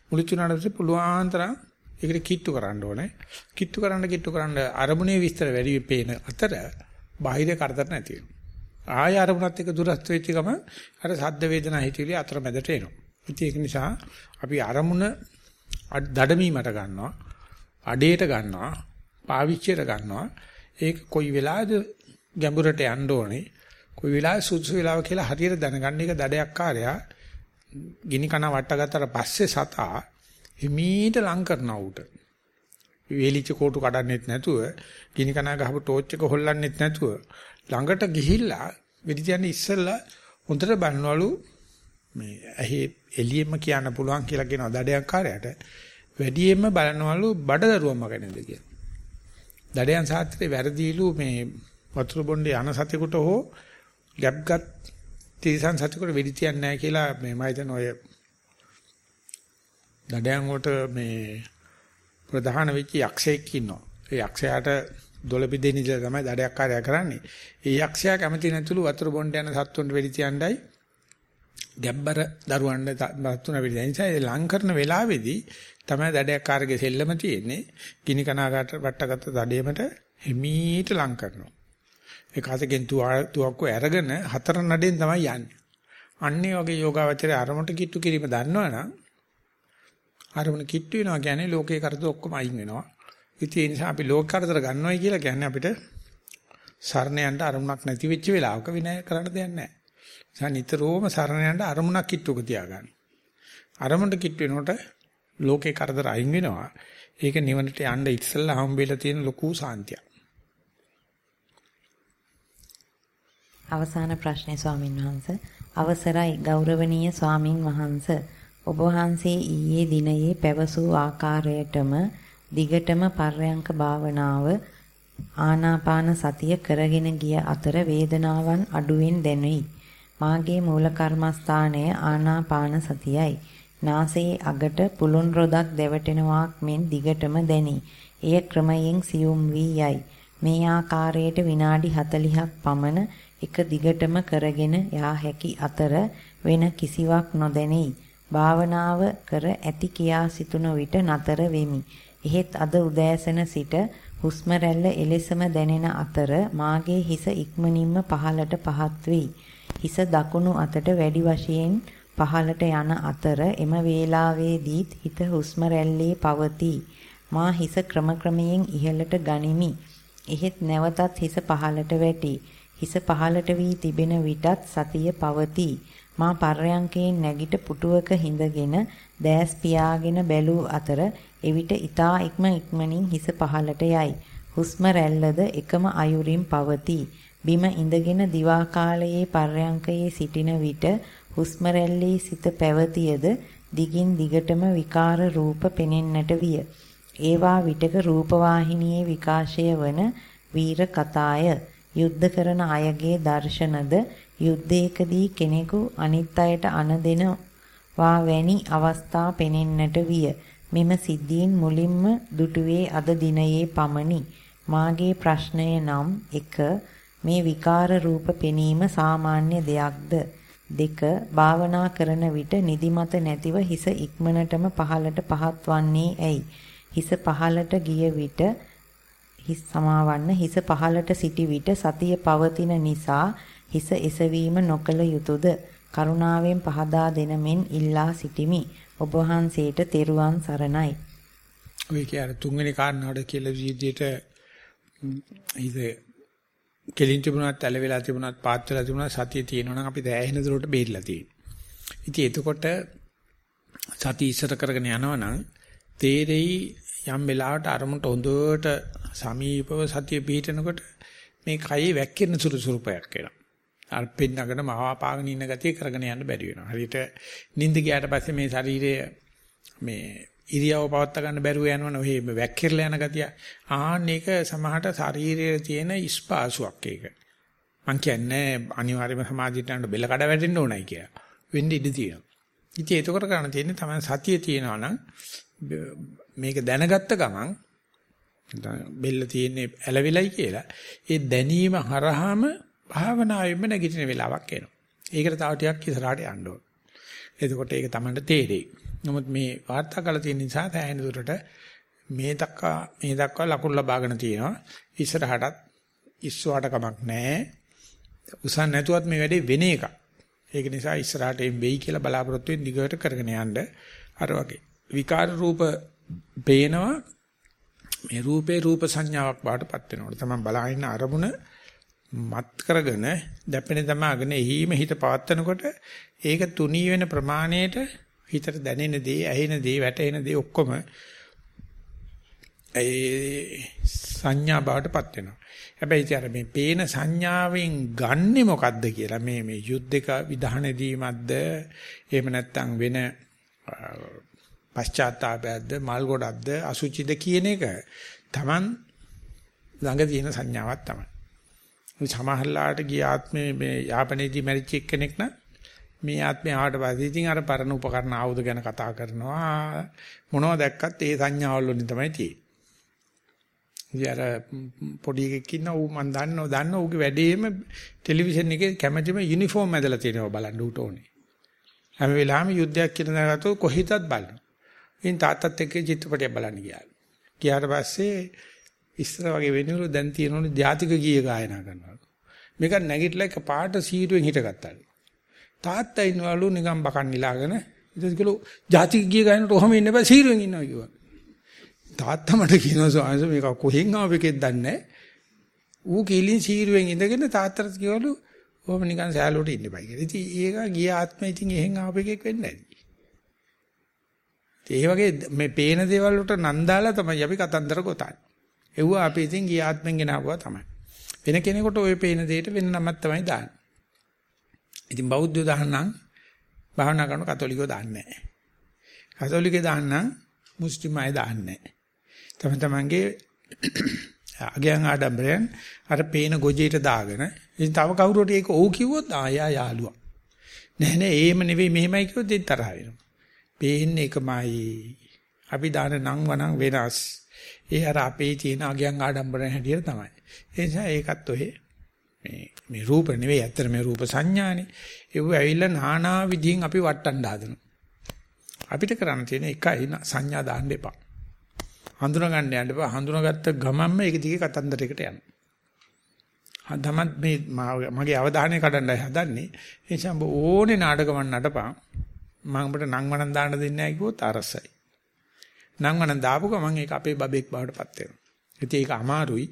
මුලිච්ච උනාට පස්සේ පුළුවන් තරම් ඒකට කිට්ටු කරන්න ඕනේ. කිට්ටු කරන්න කිට්ටු කරන්න අරමුණේ විස්තර වැඩි පේන අතර බාහිර කරදර නැති වෙනවා. ආය අරමුණත් එක්ක දුරස්ත වෙච්ච ගම අර සද්ද වේදනා හිතවිලි අතර මැදට එනවා. ඉතින් ඒක නිසා අපි අරමුණ දඩමීමට ගන්නවා, අඩේට ගන්නවා, පාවිච්චියට ගන්නවා. ඒක කොයි වෙලාවද ගැඹුරට යන්න ඕනේ. කොයි වෙලාවෙ සුදුසු වෙලාව කියලා හරියට දැනගන්න එක දඩයක් කාර්යයා ගිනි කන වට්ටගත්තට පස්සේ සතා හිමීට ලං කරනවා උට. වේලිච්ච කෝටු කඩන්නෙත් නැතුව, ගිනි කනා ගහපු ටෝච් එක හොල්ලන්නෙත් නැතුව ළඟට ගිහිල්ලා වෙඩි තියන්නේ ඉස්සෙල්ලා හොඳට බලනවලු මේ ඇහි එළියෙම කියන්න පුළුවන් කියලා කියන දඩයන් කාර්යයට වැඩියෙන්ම බලනවලු බඩදරුවම ගැනද කියලා. දඩයන් සාත්‍රේ වැරදිලු මේ වතුර බොණ්ඩේ යන සතෙකුට හෝ ගැප්ගත් තිරසන් සතෙකුට වෙඩි තියන්නේ නැහැ කියලා මේ මම හිතන ඔය දඩයන් වලට මේ ප්‍රධාන වෙච්ච යක්ෂයෙක් ඉන්නවා. ඒ යක්ෂයාට දොළ බෙදෙන ඉඳලා තමයි දඩයක් කාර්යය කරන්නේ. ඒ යක්ෂයා කැමති නැතුළු වතුර බොණ්ඩ යන සත්තුන්ට වෙඩි තියන්නයි ගැබ්බර දරුවන්ට සත්තුන වෙඩි තියන නිසා ඒ ලං කරන වෙලාවේදී තමයි දඩයක් කාර්යයේ සෙල්ලම තියෙන්නේ. ගිනි කනාකට වට්ටගත්ත දඩේමට හිමීට ලං කරනවා. ඒ කාසකෙන් තුවක්කු අරගෙන හතර නඩෙන් තමයි යන්නේ. අන්නේ වගේ යෝගාවචරය අරමුණට කිට්ටු කිරීම දන්නවනම් අරමුණ කිට්ටු වෙනවා කියන්නේ ලෝකේ කරදර ඔක්කොම අයින් වෙනවා. ඉතින් ඒ නිසා අපි ලෝක කරදර ගන්නවයි කියලා කියන්නේ අපිට සරණ යන්න අරමුණක් නැති වෙච්ච වෙලාවක විනය කරන්න දෙයක් නැහැ. නිසා නිතරම සරණ යන්න අරමුණක් කිට්ටුක තියාගන්න. අරමුණට කිට්ටු වෙනකොට ලෝකේ කරදර අයින් වෙනවා. ඒක නිවනට යන්න ඉස්සෙල්ලා හම්බෙලා තියෙන ලොකු සාන්තියක්. අවසාන ප්‍රශ්නේ ස්වාමින් වහන්සේ අවසරයි ගෞරවනීය ස්වාමින් වහන්සේ ඔබ වහන්සේ ඊයේ දිනයේ පැවසූ ආකාරයටම දිගටම පර්යංක භාවනාව ආනාපාන සතිය කරගෙන ගිය අතර වේදනාවන් අඩුවෙන් දැනුයි. මාගේ මූල කර්මස්ථානය ආනාපාන සතියයි. නාසයේ අගට පුළුන් රොදක් දැවටෙනවාක් මෙන් දිගටම දැනි. එය ක්‍රමයෙන් සියුම් වී යයි. මේ ආකාරයට විනාඩි 40ක් පමණ එක දිගටම කරගෙන යා හැකි අතර වෙන කිසිවක් නොදැනී භාවනාව කර ඇති කියා සිතුන විට නතර වෙමි. එහෙත් අද උදෑසන සිට හුස්ම රැල්ල එලෙසම දැනෙන අතර මාගේ හිස ඉක්මනින්ම පහළට පහත් වෙයි. හිස දකුණු අතට වැඩි වශයෙන් පහළට යන අතර එම වේලාවේදීත් හිත හුස්ම රැල්ලේ පවතී. මා හිස ක්‍රමක්‍රමයෙන් ඉහළට ගනිමි. එහෙත් නැවතත් හිස පහළට වැටි. හිස පහළට වී තිබෙන විටත් සතිය පවතී. මා පර්යංකයෙන් නැගිට පුටුවක හිඳගෙන දෑස් පියාගෙන බැලූ අතර එවිට ඊතා ඉක්ම ඉක්මනින් හිස පහළට යයි. හුස්ම රැල්ලද එකම අයුරින් පවතී. බිම ඉඳගෙන දිවා කාලයේ පර්යංකයේ සිටින විට හුස්ම රැල්ලේ සිත පැවතියද දිගින් දිගටම විකාර රූප පෙනෙන්නට විය. ඒවා විටක රූපවාහිනියේ විකාශය වන වීර කතාය. යුද්ධ කරන අයගේ දර්ශනද යුද්ධයකදී කෙනෙකු අනිත් අයට අනදෙනවා වැනි අවස්ථා පෙනෙන්නට විය. මෙම සිද්ධීන් මුලින්ම දුටුවේ අද දිනයේ පමණි. මාගේ ප්‍රශ්නය නම් 1 මේ විකාර රූප පෙනීම සාමාන්‍ය දෙයක්ද? 2 භාවනා කරන විට නිදිමත නැතිව හිස ඉක්මනටම පහළට පහත් වන්නේ ඇයි? හිස පහළට ගිය විට හිස් සමාවන්න හිස පහළට සිටි විට සතිය පවතින නිසා හිස එසවීම නොකළ යුතුයද කරුණාවෙන් පහදා දෙන මෙන් ඉල්ලා සිටිමි. ඔබ වහන්සේට තෙරුවන් සරණයි. ඔය කියන්නේ තුන්වෙනි කාරණාවට කියලා විදිහට ඉත කෙලින් තිබුණත් ඇල වෙලා තිබුණත් පාත් වෙලා තිබුණත් සතිය තියෙනවා නම් අපි දැහැහෙන දුරට බේරිලා තියෙනවා. ඉතින් එතකොට සතිය ඉස්සර කරගෙන යනවනම් තේරෙයි යම් වෙලාවට අරමුණට හොඳට සමීපව සතිය පිහිටනකොට මේ කයේ වැක්කිරෙන සුළු සුරුපයක් එනවා. අර පින්නකට මහා පාගෙන ඉන්න ගතිය කරගෙන යන්න බැරි වෙනවා. හරියට නිින්ද ගියාට පස්සේ මේ ශරීරය මේ ඉරියව පවත්වා ගන්න බැරුව යනවනේ ඔහේ වැක්කිරලා යන ගතිය. ආන්න ඒක සමහරට ශරීරයේ තියෙන ස්පාසුවක් ඒක. මං කියන්නේ අනිවාර්යයෙන්ම සමාජයට යන බෙල්ල කඩ වැටෙන්න ඕනයි කියලා. වෙන්න ඉඩ තියෙනවා. ඉතින් ඒක කරන්න තියෙන්නේ තමයි සතිය තියෙනවා නම් මේක දැනගත්ත ගමන් බෙල්ල තියෙන්නේ ඇලවිලයි කියලා ඒ දැනීම හරහාම භාවනාවෙම නැගිටින වෙලාවක් එනවා. ඒකට තව ටිකක් ඉස්සරහට යන්න ඕන. එතකොට ඒක Tamanට තේරෙයි. නමුත් මේ වාර්තා කළ තියෙන නිසා තැහෙන දුරට මේ දක්වා මේ දක්වා ලකුණු ලබාගෙන තියෙනවා. ඉස්සරහටත් ඉස්සුවාට කමක් නැහැ. උසන් නැතුවත් මේ වැඩේ වෙන එකක්. ඒක නිසා ඉස්සරහට එම් වෙයි කියලා බලාපොරොත්තු වෙන්න දිගට කරගෙන යන්න අර වගේ. විකාර රූප පේනවා මේ රූපේ රූප සංඥාවක් බාටපත් වෙනකොට තමයි බලහින්න අරමුණ මත් කරගෙන දැපෙන දමාගෙන එහිම හිත පවත්නකොට ඒක තුනී වෙන ප්‍රමාණයට හිතට දැනෙන දේ, ඇහෙන දේ, වැටෙන දේ ඔක්කොම ඒ සංඥා බාටපත් වෙනවා. හැබැයි ඉතින් මේ පේන සංඥාවෙන් ගන්නෙ මොකද්ද කියලා මේ මේ යුද්ධක විධාන දීමක්ද එහෙම නැත්නම් වෙන පශ්චාත්තාපයක්ද මල් ගොඩක්ද අසුචිද කියන එක Taman ළඟ තියෙන සංඥාවක් තමයි. සමහරලාට ගිය ආත්මේ මේ යාපනයේදී මැරිච්ච එක්කෙනෙක් නම් මේ ආත්මේ ආවට පස්සේ ඉතින් අර පරණ උපකරණ ආයුධ ගැන කතා කරනවා මොනවද දැක්කත් ඒ සංඥාවල් වලින් තමයි තියෙන්නේ. ඉතින් අර පොඩි එකෙක් ඉන්න ඌ මන් දන්නව දන්නව ඌගේ වැඩේම ටෙලිවිෂන් එකේ කැමැතිම යුනිෆෝම් ඇඳලා තියෙනවා බලන්න ඌට ඕනේ. හැම වෙලාවෙම යුද්ධයක් කියන දාගත්තොත් කොහිතත් බලනවා. ඉතින් තාත්තත් එක්ක චිත්‍රපටයක් බලන්න ගියා. ගියාට පස්සේ ඉස්සර වගේ වෙනවලු දැන් තියෙනවනේ ජාතික ගීය ගායනා කරනවා. මේක නැගිටලා එක පාට සීරුවෙන් හිටගත්තාලු. තාත්තා ඉන්නවලු නිකන් බකන් නිලාගෙන ඊට කිලෝ ජාතික ගීය ගායනට ඔහම ඉන්න බෑ සීරුවෙන් ඉන්නවා කිව්වා. තාත්තා මට කියනවා සෝංශ මේක කොහෙන් ආවෙකෙද දන්නේ ඌ කීලින් සීරුවෙන් ඉඳගෙන තාත්තට කිව්වලු ඔහම නිකන් සෑලුවට ඉන්න බයි කියලා. ඉතින් ඒක ගිය ආත්මෙ ඉතින් එහෙන් ආවෙකෙක් වෙන්නේ නැහැ. ඒ වගේ මේ පේන දේවල් වලට නන්දාලා තමයි අපි කතන්දර ගොතන්නේ. එව්ව අපි ඉතින් ගිය ආත්මෙන් ගෙනාවුවා තමයි. වෙන කෙනෙකුට ওই පේන දෙයට වෙන නමක් තමයි දාන්නේ. ඉතින් බෞද්ධයෝ දාන්නම් භාවනා කරන කතෝලිකයෝ දාන්නේ නැහැ. කතෝලිකයෝ දාන්නම් මුස්ලිම් අය දාන්නේ නැහැ. තම තමන්ගේ අගයන් ආඩම්බරයන් අර පේන ගොජේට දාගෙන ඉතින් තව කවුරුට ඒක ඔව් කිව්වොත් ආයා යාළුවා. නෑ නෑ එහෙම නෙවෙයි මෙහෙමයි කිව්වොත් දෙත් තරහ වෙනවා. පේන්නේ එකමයි. අපි දාන නම් වනම් වෙනස්. ඒ අර අපේ තියෙන අගයන් ආඩම්බරන හැටියට තමයි. ඒ නිසා ඒකත් ඔහෙ මේ මේ රූප නෙවෙයි ඇත්තට මේ රූප සංඥානේ. ඒව ඇවිල්ලා নানা විදිහින් අපි වටන්න හදනවා. අපිට කරන්න තියෙන එකයි සංඥා දාන්න එපා. හඳුනා ගන්න යන්න එපා. හඳුනාගත්ත ගමන්ම ඒක දිගේ කතන්දරයකට යන්න. තමත් මේ මගේ අවධානය කඩන්නයි හදන්නේ. ඒ නිසා ඔබ ඕනේ නාටකමක් නටපන්. මම ඔබට නංවනන් දාන්න දෙන්නේ නැහැ කිව්වොත් අරසයි. නංවනන් දාපු ගමන් ඒක අපේ බබෙක් බවට පත් වෙනවා. ඉතින් ඒක අමාරුයි.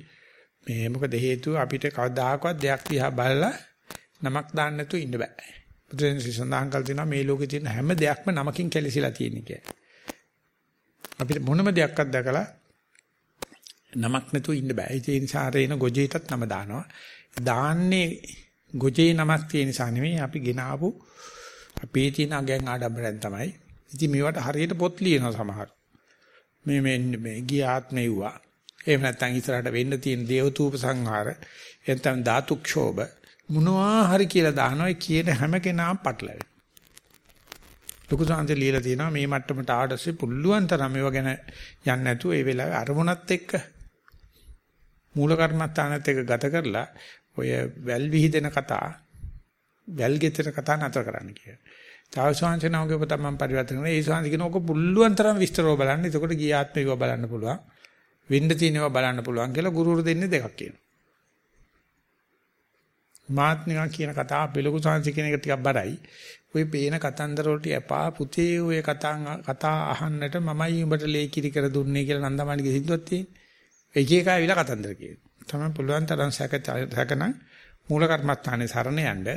මේ මොකද හේතුව අපිට කවදාකවත් දෙයක් දිහා බලලා නමක් දාන්න නැතුව ඉන්න බෑ. බුදුරජාණන් සඳහන් කළ තියෙනවා මේ ලෝකේ තියෙන හැම දෙයක්ම නමකින් කැලිසිලා තියෙන කියලා. අපිට මොනම දෙයක්වත් දැකලා නමක් නැතුව ඉන්න බෑ. ඒ නිසා රේන ගොජේටත් නම දානවා. දාන්නේ ගොජේ නමක් තියෙන නිසා නෙමෙයි අපි ගෙන ආපු අපේ තියෙන අගයන් ආඩම්බරෙන් තමයි. ඉතින් මේවට හරියට පොත් ලියනවා සමහර. මේ මේ මේ ගියාත්මේ වුණා. එහෙම නැත්නම් ඉස්සරහට වෙන්න තියෙන දේවතූප සංහාර එතන ධාතු ක්ෂෝභ මොනවා හරි කියලා දානවා කියන හැම කෙනාම පටලැවෙන. ලොකු සංහසේ ලියලා තියෙනවා මේ මට්ටමට ආඩස්සේ පුළුවන් තරම් මේව ගැන යන්නේ නැතුව ඒ වෙලාවේ අරමුණත් එක්ක මූල කර්මස්ථානත් එක්ක ගත කරලා ඔය වැල් විහිදෙන කතා වැල් ගෙතර කතා නතර කරන්න කියලා. තව ශාන්තිනාවගේ පොත මම පරිවර්තන කරනවා. ඒ ශාන්ති කියන ඕක පුළුවන් තරම් විස්තරව බලන්න. එතකොට ගිය ආත්මිකව බලන්න පුළුවන්. වෙන්න තියෙනවා බලන්න පුළුවන් කියලා ගුරුවරු දෙන්නේ දෙකක් කියනවා. මාත් නිකන් කියන කතාව බෙලකු ශාන්ති කියන එක ටිකක් බරයි. ওই පේන කතන්දර වලට එපා පුතේ ඔය කතා කතා අහන්නට මමයි උඹට ලේ කිරි කර දුන්නේ කියලා නන්දමාලිගේ සින්දුවක් තියෙන්නේ. එක එක ආවිලා කතන්දර කියනවා. තමයි පුළුවන් තරම් සැක සැකන මූල කර්මස්ථානේ සරණ යන්න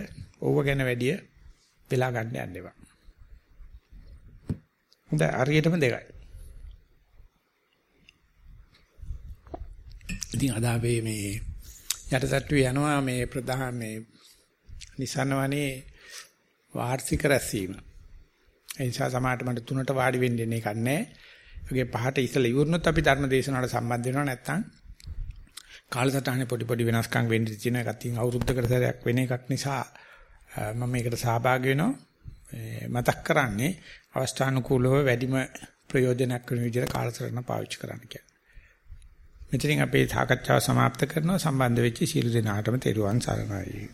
ඕව ගැන වැඩි වෙලා ගන්න යන්න එපා. හොඳයි හරියටම දෙකයි. ඉතින් අද අපි මේ යටසට්ටු යනවා මේ ප්‍රධාන මේ නිසනවනේ වාර්ෂික රැස්වීම. ඒ නිසා සමාජයට මට තුනට වාඩි වෙන්න ඉන්නේ කන්නේ. ඒකේ පහට ඉස්සලා ඉවරනොත් අපි ධර්ම දේශනාවට සම්බන්ධ වෙනවා නැත්නම් කාලසටහනේ පොඩි පොඩි වෙනස්කම් වෙන්න තියෙන එකක් තියෙන අවුරුද්දකට සැරයක් වෙන එකක් නිසා මම මේකට සහභාගී වෙනවා මතක් කරන්නේ අවස්ථානුකූලව වැඩිම ප්‍රයෝජනක් වෙන විදිහට කාලසටහන පාවිච්චි කරන්න කියලා. මෙතනින් අපේ සාකච්ඡාව સમાપ્ત කරනවා සම්බන්ධ වෙච්ච සියලු දෙනාටම තෙරුවන් සරණයි.